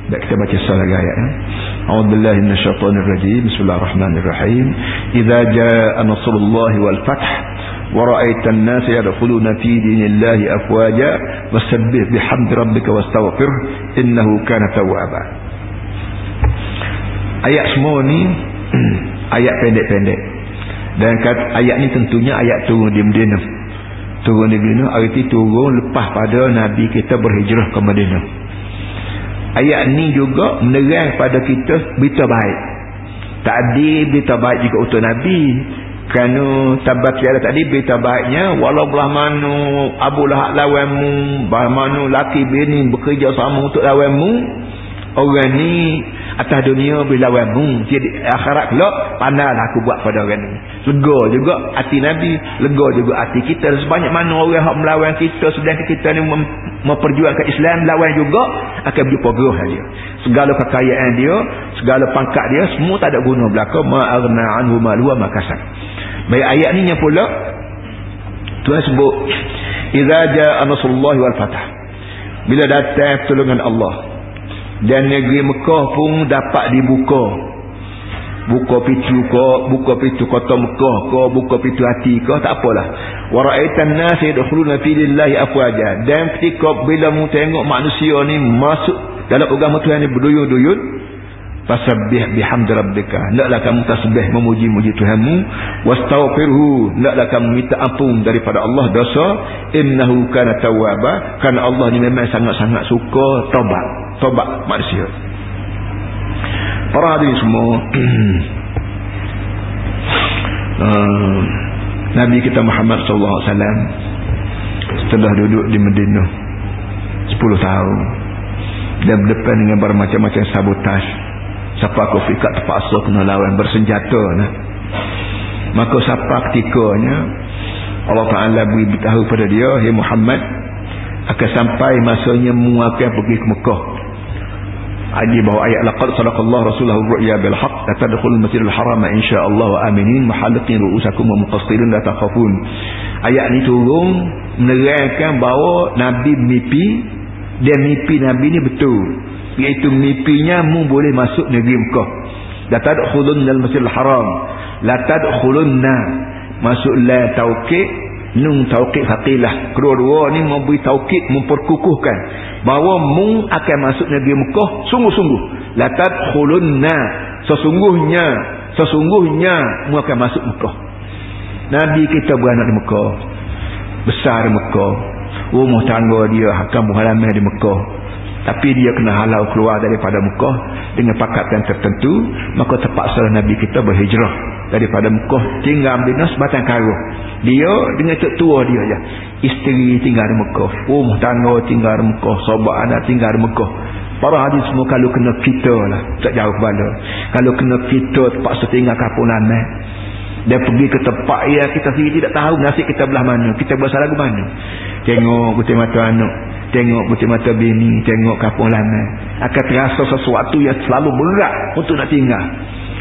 Baik kita baca salah ayat ya. A'udzubillahi minasyaitonir rajim. Bismillahirrahmanirrahim. Idza jaa nasrullah wal fath wa ra'aitan nas yadkhuluna fi dinillahi afwaja wasabbih bihamdi rabbika wastaghfir innahu kana tawwaba. Ayat semua ni [CLEARS THROAT] ayat pendek-pendek. Dan kata ayat ni tentunya ayat turun di Madinah. Turun di Madinah arti turun lepas pada Nabi kita berhijrah ke Madinah. Ayat ni juga menerang pada kita berita baik. Tadi berita baik juga untuk Nabi. Kerana tabat tiada tadi berita baiknya walau belah mana Abu Lahab lawanmu belah mana laki bini bekerja sama untuk lawanmu orang ni atas dunia bila lawanmu jadi akhirat pula pandailah aku buat pada orang ni. Lega juga hati Nabi lega juga hati kita. Sebanyak mana orang yang melawan kita sedangkan kita ni mem memperjuangkan Islam lawan juga akan berjumpa geruh dia. Segala kekayaan dia segala pangkat dia semua tak ada guna belaka. Ma'arna anhu maluwa makasab baik ayat ni yang pula Tuhan sebut Iza ja'a nasrullahi wal fatah Bila datang pertolongan Allah Dan negeri Mekah pun dapat dibuka. Buka pintu ke Buka pintu kota Mekah ke Buka pintu hati ke Tak apalah. Wara'aitan nasi dukhuluna fi lillahi afwaja. Dan ketika bila mu tengok manusia ni Masuk dalam agama Tuhan ni berduyun-duyun fasabbih bihamdi rabbika. Hendaklah kamu tasbih memuji-muji Tuhanmu. Wastaghfirhu. Hendaklah kamu minta ampun daripada Allah dosa. Innahu kana tawwaba. Karena Allah ni memang sangat-sangat suka taubat taubat manusia. Para hadirin semua. Uh, [CLEARS THROAT] Nabi kita Muhammad sallallahu alaihi wasallam setelah duduk di Madinah 10 tahun. Dan berdepan dengan bermacam-macam sabotaj siapa aku fikat terpaksa kena lawan bersenjata nah. maka siapa ketikanya Allah Ta'ala beri beritahu pada dia Ya Muhammad akan sampai masanya mu akan pergi ke Mekah. Adi bahawa ayat laqad sadaqallahu rasulahu ru'ya bil haqq la tadkhulul masjidil haram insyaallah wa aminin muhalliqin ru'usakum wa muqassirin la takhafun. Ayat ni turun menerangkan bahawa nabi mimpi dia mimpi nabi ni betul iaitu mimpinya mu boleh masuk negeri Mekah. La tadkhulun al masjidil haram. La tadkhulunna. Masuk la taukid nun taukid haqilah kedua-dua ni memberi taukid memperkukuhkan. Bahawa mu akan masuk negeri Mekah sungguh-sungguh. La tadkhulunna. Sesungguhnya sesungguhnya mu akan masuk Mekah. Nabi kita beranak di Mekah. Besar di Mekah. Rumah tangga dia akan berhalaman di Mekah tapi dia kena halau keluar daripada Mekah dengan pakatan tertentu maka terpaksa Nabi kita berhijrah daripada Mekah tinggal Madinah sebatang kara dia dengan tua dia je. Isteri tinggal di Mekah rumah tangga tinggal di Mekah sahabat anak tinggal di Mekah. Para hadis semua kalau kena kita lah tak jauh kepala kalau kena kita terpaksa tinggal kapung lama dia pergi ke tempat ya kita sendiri tidak tahu nasib kita belah mana kita bersalah ke mana. Tengok putih mata anak tengok putih mata bini tengok kapung lama. Akan terasa sesuatu yang selalu berat untuk nak tinggal.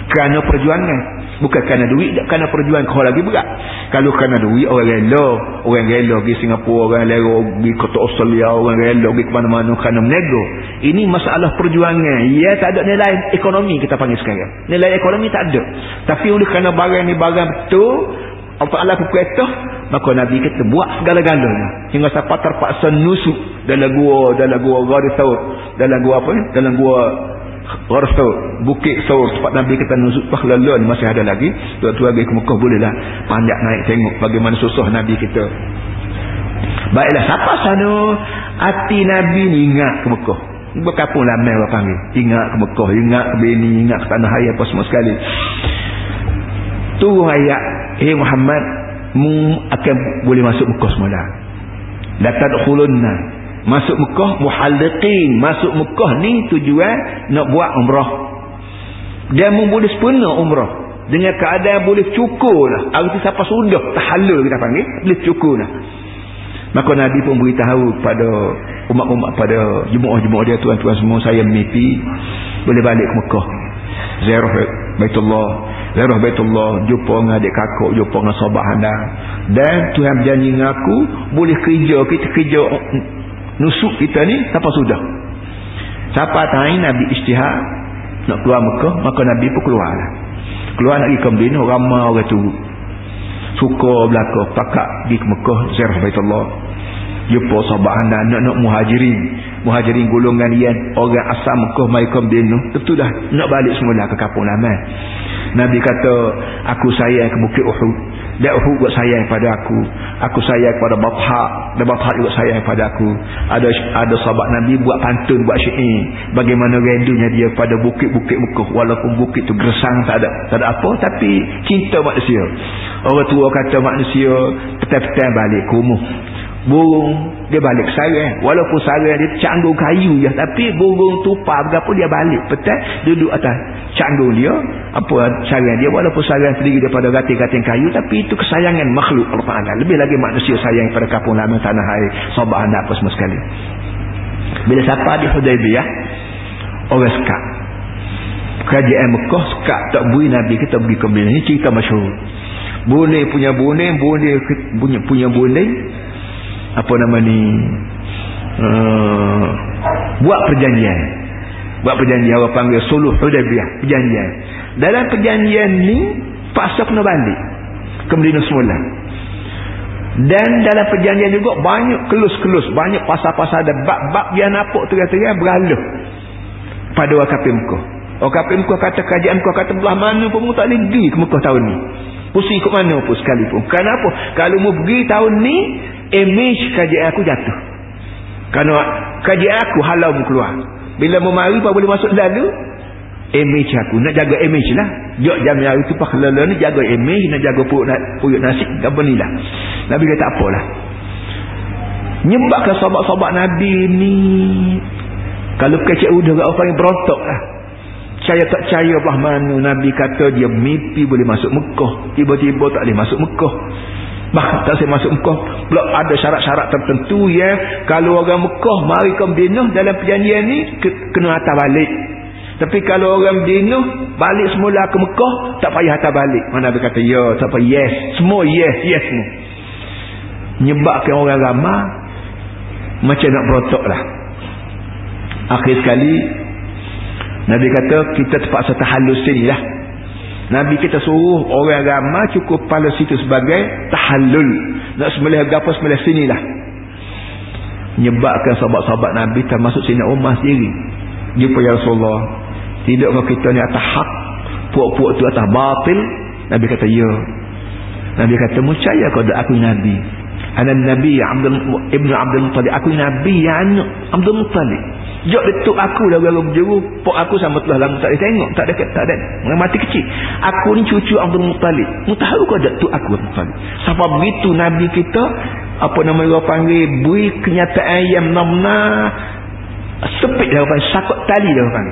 Kerana perjuangan. Bukan kerana duit tak kerana perjuangan. Kau lagi berat. Kalau kerana duit orang rela. Orang rela pergi Singapura orang rela pergi kota Australia orang rela pergi ke mana-mana kerana menego. Ini masalah perjuangan. Ya tak ada nilai ekonomi kita panggil sekarang. Nilai ekonomi tak ada. Tapi oleh kerana barang ni barang betul Allah Ta'ala kata maka Nabi kata buat segala-galanya. Hingga siapa terpaksa nusuk dalam gua dalam gua Ghari Saud dalam gua apa ni? Dalam gua Ghari Saud Bukit Saud tempat Nabi kata nusuk pahlalan masih ada lagi. Tu lagi ke Mekah bolehlah. Panjat naik tengok bagaimana susah Nabi kita. Baiklah siapa sana? Hati Nabi ni ingat ke Mekah. Berkapung lamai orang panggil. Ingat ke Mekah ingat ke Bini ingat ke tanah air apa semua sekali. Tu ayat hey Muhammad mu akan boleh masuk Mekah semula la tadkhulunna masuk Mekah muhalliqin. Masuk Mekah ni tujuan nak buat umrah. Dia mu boleh sempurna umrah. Dengan keadaan boleh cukur lah arti siapa sudah tahallul kita panggil boleh cukur lah maka Nabi pun beritahu pada umat-umat pada jemaah-jemaah dia tuan-tuan semua saya mimpi boleh balik ke Mekah. Ziarah Baitullah ziarah Baitullah jumpa dengan adik kakak jumpa dengan sahabat anda. Dan Tuhan berjanji dengan aku boleh kerja kita kerja nusuk kita ni siapa sudah. Siapa tahu Nabi istihad nak keluar Mekah maka Nabi pun keluar lah. Keluar nak pergi ke Medina ramai orang tunggu suka belakang pakak pergi ke Mekah ziarah Baitullah jumpa sahabat anda nak-nak muhajirin. Muhajirin golongan yang orang asal Mekah ke Medina tentu dah nak balik semula ke kampung lama Nabi kata aku sayang ke Bukit Uhud. Dan Uhud buat sayang pada aku. Aku sayang kepada Batha dan Batha juga sayang pada aku. Ada ada sahabat Nabi buat pantun buat syair bagaimana rindunya dia pada bukit-bukit Mekah. Walaupun bukit tu gersang tak ada tak ada apa tapi cinta manusia. Orang tua kata manusia petang-petang balik ke rumah burung dia balik sarang walaupun sarang dia canggung kayu je. Tapi burung tupa berapa dia balik. Petang duduk atas canggung dia apa sarang dia. Walaupun sarang sendiri daripada gating-gating kayu tapi itu kesayangan makhluk Allah Ta'ala. Lebih lagi manusia sayang pada kapung lama tanah air sobah anda apa semua sekali. Bila siapa di Hudaibiyah orang sekat kerajaan Mekah sekat tak beri Nabi kita pergi ke ini cerita masyur boleh punya boleh boleh punya punya boleh apa nama ni uh, buat perjanjian. Buat perjanjian orang panggil suluh Hudaibiyah perjanjian. Dalam perjanjian ni paksa kena balik ke Medina semula. Dan dalam perjanjian juga banyak kelus-kelus banyak pasal-pasal ada bab-bab yang nampak terang-terang beraluh pada kapil Mekah. Kapil Mekah kata kerajaan Mekah kata belah mana pun tak boleh pergi ke Mekah tahun ni. Pusing ke mana pun sekalipun kenapa? Kalau mu pergi tahun ni image kerajaan aku jatuh. Kerana kerajaan aku halau mu keluar. Bila mu mari pun boleh masuk lalu. Image aku. Nak jaga image lah. Jok jam hari tu pak lala ni jaga image. Nak jaga puyuk, puyuk nasi apa ni lah. Nabi kata apalah nyebabkan sahabat-sahabat Nabi ni kalau kecik udah orang yang berontok lah. Percaya tak percaya belah mana Nabi kata dia mimpi boleh masuk Mekah. Tiba-tiba tak boleh masuk Mekah bahkan tak boleh masuk Mekah pula ada syarat-syarat tertentu ya. Kalau orang Mekah mari ke Medina dalam perjanjian ni kena hantar balik. Tapi kalau orang Medina balik semula ke Mekah tak payah hantar balik. Mana kata ya tak apa yes. Semua yes yes semua. Nyebabkan orang ramah macam nak berotok lah. Akhir sekali Nabi kata kita terpaksa tahallus sini lah. Nabi kita suruh orang ramai cukup pada situ sebagai tahallul. Nak sembelih apa sembelih sini lah. Nyebabkan sahabat-sahabat Nabi termasuk sini Umar sendiri. Jumpa ya Rasulullah. Tidakkah kita ni atas hak? Puak-puak tu atas batil? Nabi kata ya. Nabi kata percaya kau aku Nabi. Anak Nabi Abdul, Ibn Abdul Muttalib. Aku Nabi yang Abdul Muttalib. Jok detuk aku dah orang berjeru. Pok aku sama telah lama tak tengok. Tak ada, tak ada. Mati kecil. Aku ni cucu Abdul Muttalib. Mu tahu kau detuk aku Abdul Muttalib. Sampai begitu Nabi kita. Apa nama orang panggil. Beri kenyataan yang namna. Sepit dah orang Sakut tali dah orang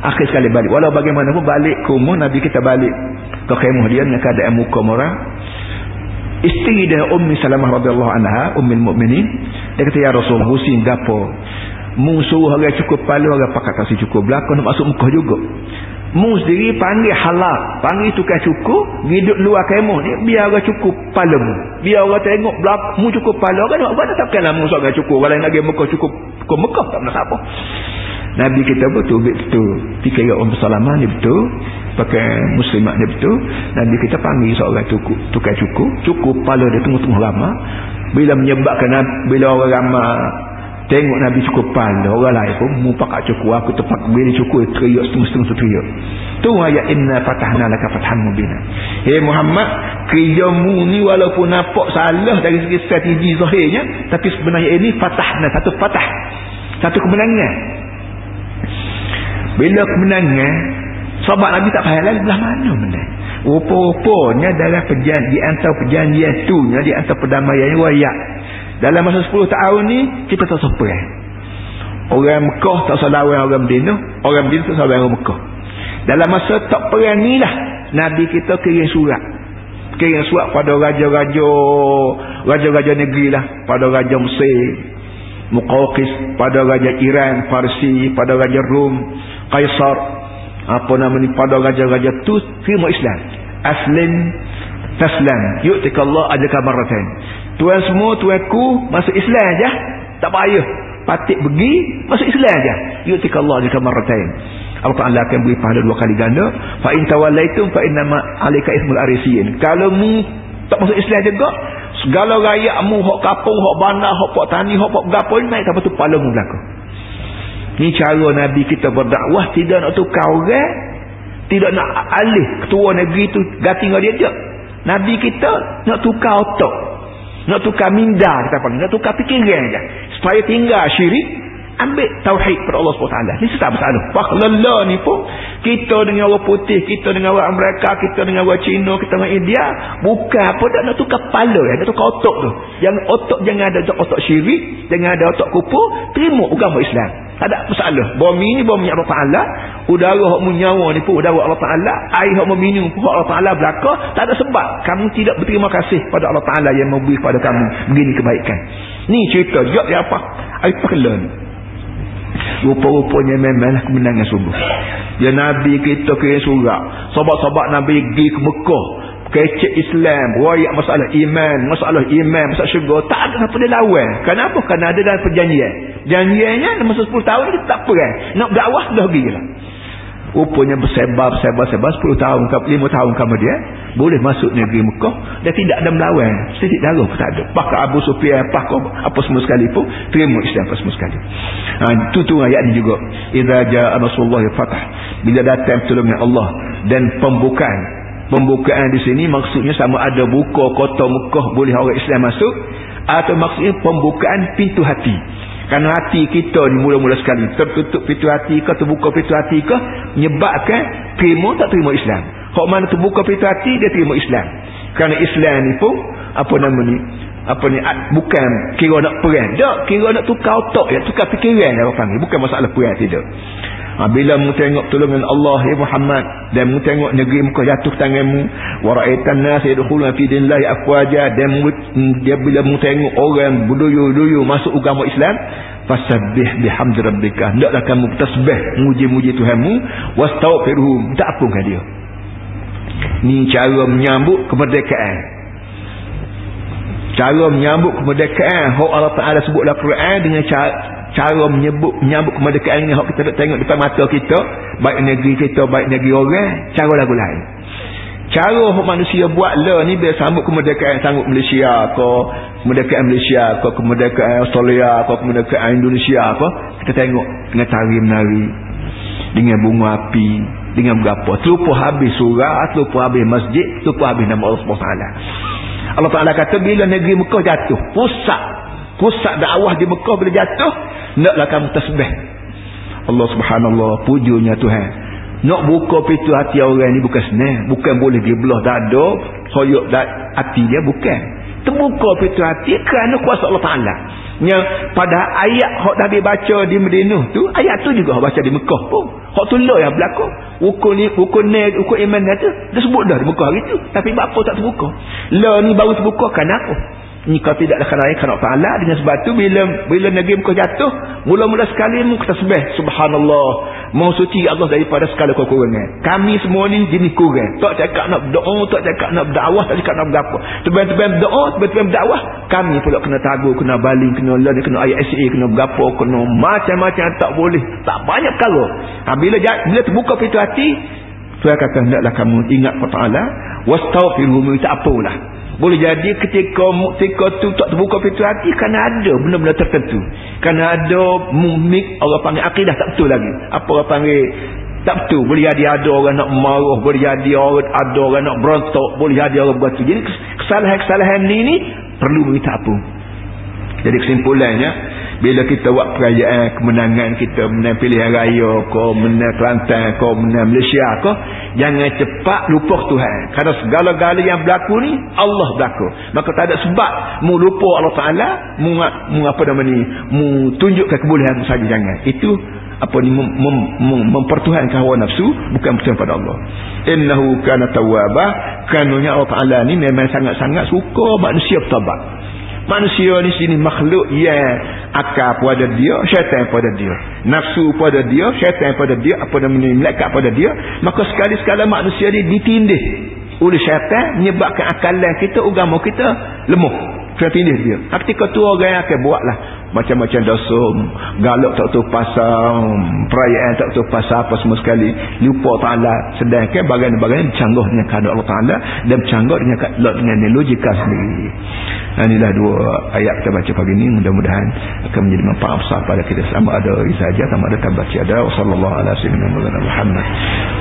Akhir sekali balik. Walau bagaimanapun balik ke umur. Nabi kita balik. Ke khemah dia. Dengan keadaan muka orang. Isteri dia Ummi Salamah radhiyallahu anha, Ummul Mukminin, dia kata ya Rasul, husin gapo? mu suruh orang cukup pala orang pakat kasih cukup belakang nak masuk Mekah juga. Mu sendiri panggil halak. Panggil tukar cukup hidup luar kemah ni biar orang cukup pala mu. Biar orang tengok belakang mu cukup pala orang nak buat takkanlah mu seorang cukup orang lain lagi Mekah cukup ke Mekah tak nak apa Nabi kita betul betul fikir Ummu Salamah ni betul pakai muslimat ni betul Nabi kita panggil seorang cukup tukar cukup cukup pala dia tunggu-tunggu lama bila menyebabkan bila orang ramai Tengok Nabi cukup pandai. Orang lain pun mu pakat cukup. Aku tepat bila cukup. Teriak setengah-setengah teriak. Tu ayat inna fatahna laka fathan mubina. Hei Muhammad. Kerjamu ni walaupun nampak salah dari segi strategi zahirnya. Tapi sebenarnya ini fatahna. Satu fatah. Satu kemenangan. Bila kemenangan. Sahabat Nabi tak payah lagi belah mana menang. Rupa-rupanya dalam perjanjian. Antara perjanjian tu. Di antara perdamaian. Wayak. Dalam masa 10 tahun ni kita tak sampai. Orang Mekah tak salah orang Medina, orang Medina tak salah orang Mekah. Dalam masa tak perang ni lah Nabi kita kirim surat. Kirim surat pada raja-raja raja-raja negeri lah, pada raja Mesir, Muqawqis, pada raja Iran, Farsi, pada raja Rom, Kaisar, apa nama ni pada raja-raja tu terima Islam. Aslim taslam yu'tikallah ajaka marratain tuan semua tuanku masuk Islam aja tak payah. Patik pergi masuk Islam aja yu'tikallah ajaka marratain Allah Ta'ala akan beri pahala dua kali ganda. Fa in tawallaitum fa innama alika ismul arisiyin. Kalau mu tak masuk Islam juga segala rakyatmu hok kapung hok bandar hok pok tani hok pok gapo naik apa tu pala mu ni cara Nabi kita berdakwah tidak nak tukar orang tidak nak alih ketua negeri tu gating dia dia Nabi kita nak tukar otak. Nak tukar minda kita panggil. Nak tukar fikiran je. Supaya tinggal syirik. Ambil tauhid kepada Allah SWT ni tak masalah pahlala ni pun. Kita dengan orang putih kita dengan orang Amerika kita dengan orang Cina kita dengan India bukan apa tak nak tukar kepala nak tukar otak tu. Yang otak jangan ada otak syirik jangan ada otak kupur terima agama Islam. Tak ada masalah. Bumi ni bumi Allah Ta'ala. Udara yang menyawa ni pun udara Allah Ta'ala. Air yang meminum pun Allah Ta'ala belakang tak ada sebab. Kamu tidak berterima kasih pada Allah Ta'ala yang memberi kepada kamu begini kebaikan. Ni cerita. Jawab dia apa? Air pahala ni rupa-rupanya memanglah kemenangan sungguh ya Nabi kita kira surat. Sahabat-sahabat Nabi pergi ke Mekah. Kecek Islam rakyat masalah iman masalah iman masalah syurga. Tak ada apa dia lawan. Kenapa? kerana ada dalam perjanjian. Janjiannya masa 10 tahun ni tak perang. Nak dakwah dah pergi lah rupanya bersebar bersebar bersebar 10 tahun 5 tahun kemudian boleh masuk negeri Mekah dan tidak ada melawan. Sedikit darah pun tak ada. Pakar Abu Sufyan pakar apa semua sekali pun terima Islam apa semua sekali. Ha, itu tu ayat ni juga. Idza jaa nasrullah fatah. Bila datang pertolongan Allah dan pembukaan. Pembukaan di sini maksudnya sama ada buka kota Mekah boleh orang Islam masuk. Atau maksudnya pembukaan pintu hati kerana hati kita ni mula-mula sekali tertutup pintu hati ke terbuka pintu hati ke menyebabkan terima tak terima Islam. Hak mana terbuka pintu hati dia terima Islam. Kerana Islam ni pun apa nama ni? Apa ni bukan kira nak perang. Tak, kira nak tukar otak ya, tukar fikiran dia panggil. Bukan masalah perang tidak. Ha, bila mu tengok tolongan Allah ya Muhammad dan mu tengok negeri muka jatuh tanganmu wa ra'aitan nas yadkhuluna fi dinillahi afwaja dan mu, dia bila mu tengok orang berduyu-duyu masuk agama Islam fasabbih bihamdi rabbika. Hendaklah kamu tasbih muji-muji Tuhanmu wastaghfirhu minta ampunkan dia. Ni cara menyambut kemerdekaan. Cara menyambut kemerdekaan hak Allah Taala sebut dalam Quran dengan cara cara menyebut menyambut kemerdekaan ini kita nak tengok depan mata kita baik negeri kita baik negeri orang cara lagu lain. Cara manusia buat lah ni bila sambut kemerdekaan sambut Malaysia ke kemerdekaan Malaysia ke kemerdekaan Australia ke kemerdekaan Indonesia apa kita tengok dengan tari menari dengan bunga api dengan berapa. Terlupa habis surah terlupa habis masjid terlupa habis nama Allah SWT Allah Ta'ala kata bila negeri Mekah jatuh pusat pusat dakwah di Mekah bila jatuh naklah kamu tasbih. Allah subhanallah pujunya Tuhan. Nak buka pintu hati orang ni bukan senang. Bukan boleh dia belah dada soyok hati dia bukan. Terbuka pintu hati kerana kuasa Allah Ta'ala. Yang pada ayat yang Nabi baca di Medina tu ayat tu juga baca di Mekah pun. Hak tu lah yang berlaku. Ukur ni ukur ni ukur iman tu dia sebut dah di Mekah hari tu. Tapi apa tak terbuka. Lah ni baru terbuka kenapa ni kau tidak ada kerana kerana ta'ala dengan sebab tu bila bila negeri muka jatuh mula-mula sekali muka tasbih subhanallah. Mau suci Allah daripada segala kekurangan. Kami semua ni jenis kurang. Tak cakap nak berdoa tak cakap nak berdakwah tak cakap nak berapa. Tebang-tebang berdoa tebang-tebang berdakwah kami pula kena tagur kena baling kena lan kena ayat SA kena berapa kena macam-macam tak boleh. Tak banyak perkara. Ha, bila, bila terbuka pintu hati Tuhan kata hendaklah kamu ingat kepada Allah. Wastaghfiruhu minta apalah boleh jadi ketika ketika tu tak terbuka pintu hati kerana ada benda-benda tertentu. Kerana ada mumik orang panggil akidah tak betul lagi. Apa orang panggil tak betul. Boleh jadi ada orang nak marah. Boleh jadi orang, ada orang nak berontak. Boleh jadi orang buat tu. Jadi kesalahan-kesalahan ni ni perlu minta apa. Jadi kesimpulannya bila kita buat perayaan kemenangan kita menang pilihan raya ke menang Kelantan ke menang Malaysia ke jangan cepat lupa Tuhan. Kerana segala-gala yang berlaku ni Allah berlaku. Maka tak ada sebab mu lupa Allah Ta'ala mu, mu apa nama ni mu tunjukkan kebolehan saja jangan. Itu apa ni mem, mem, mem, mempertuhankan hawa nafsu bukan percaya pada Allah. Innahu kana tawwaba. Kanunnya Allah Ta'ala ni memang sangat-sangat suka manusia bertabat manusia ni sini makhluk yang akal pada dia syaitan pada dia. Nafsu pada dia syaitan pada dia. Apa namanya melekat pada dia. Maka sekali-sekala manusia ni ditindih oleh syaitan menyebabkan akalan kita agama kita lemah kena tindih dia. Ketika tu orang yang akan buatlah. Macam-macam dosa galak tak tahu pasal. Perayaan tak tahu pasal apa semua sekali. Lupa ta'ala. Sedangkan bagian-bagian bercanggah dengan keadaan Allah ta'ala. Dan bercanggah dengan, dengan logika sendiri. Dan inilah dua ayat kita baca pagi ini mudah-mudahan akan menjadi manfaat besar pada kita. Sama ada saja sama ada tabaci ada wasallallahu ala sayyidina Muhammad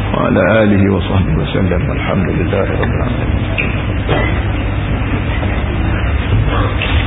wa ala alihi wa sahbihi wa sallam. Alhamdulillahi verb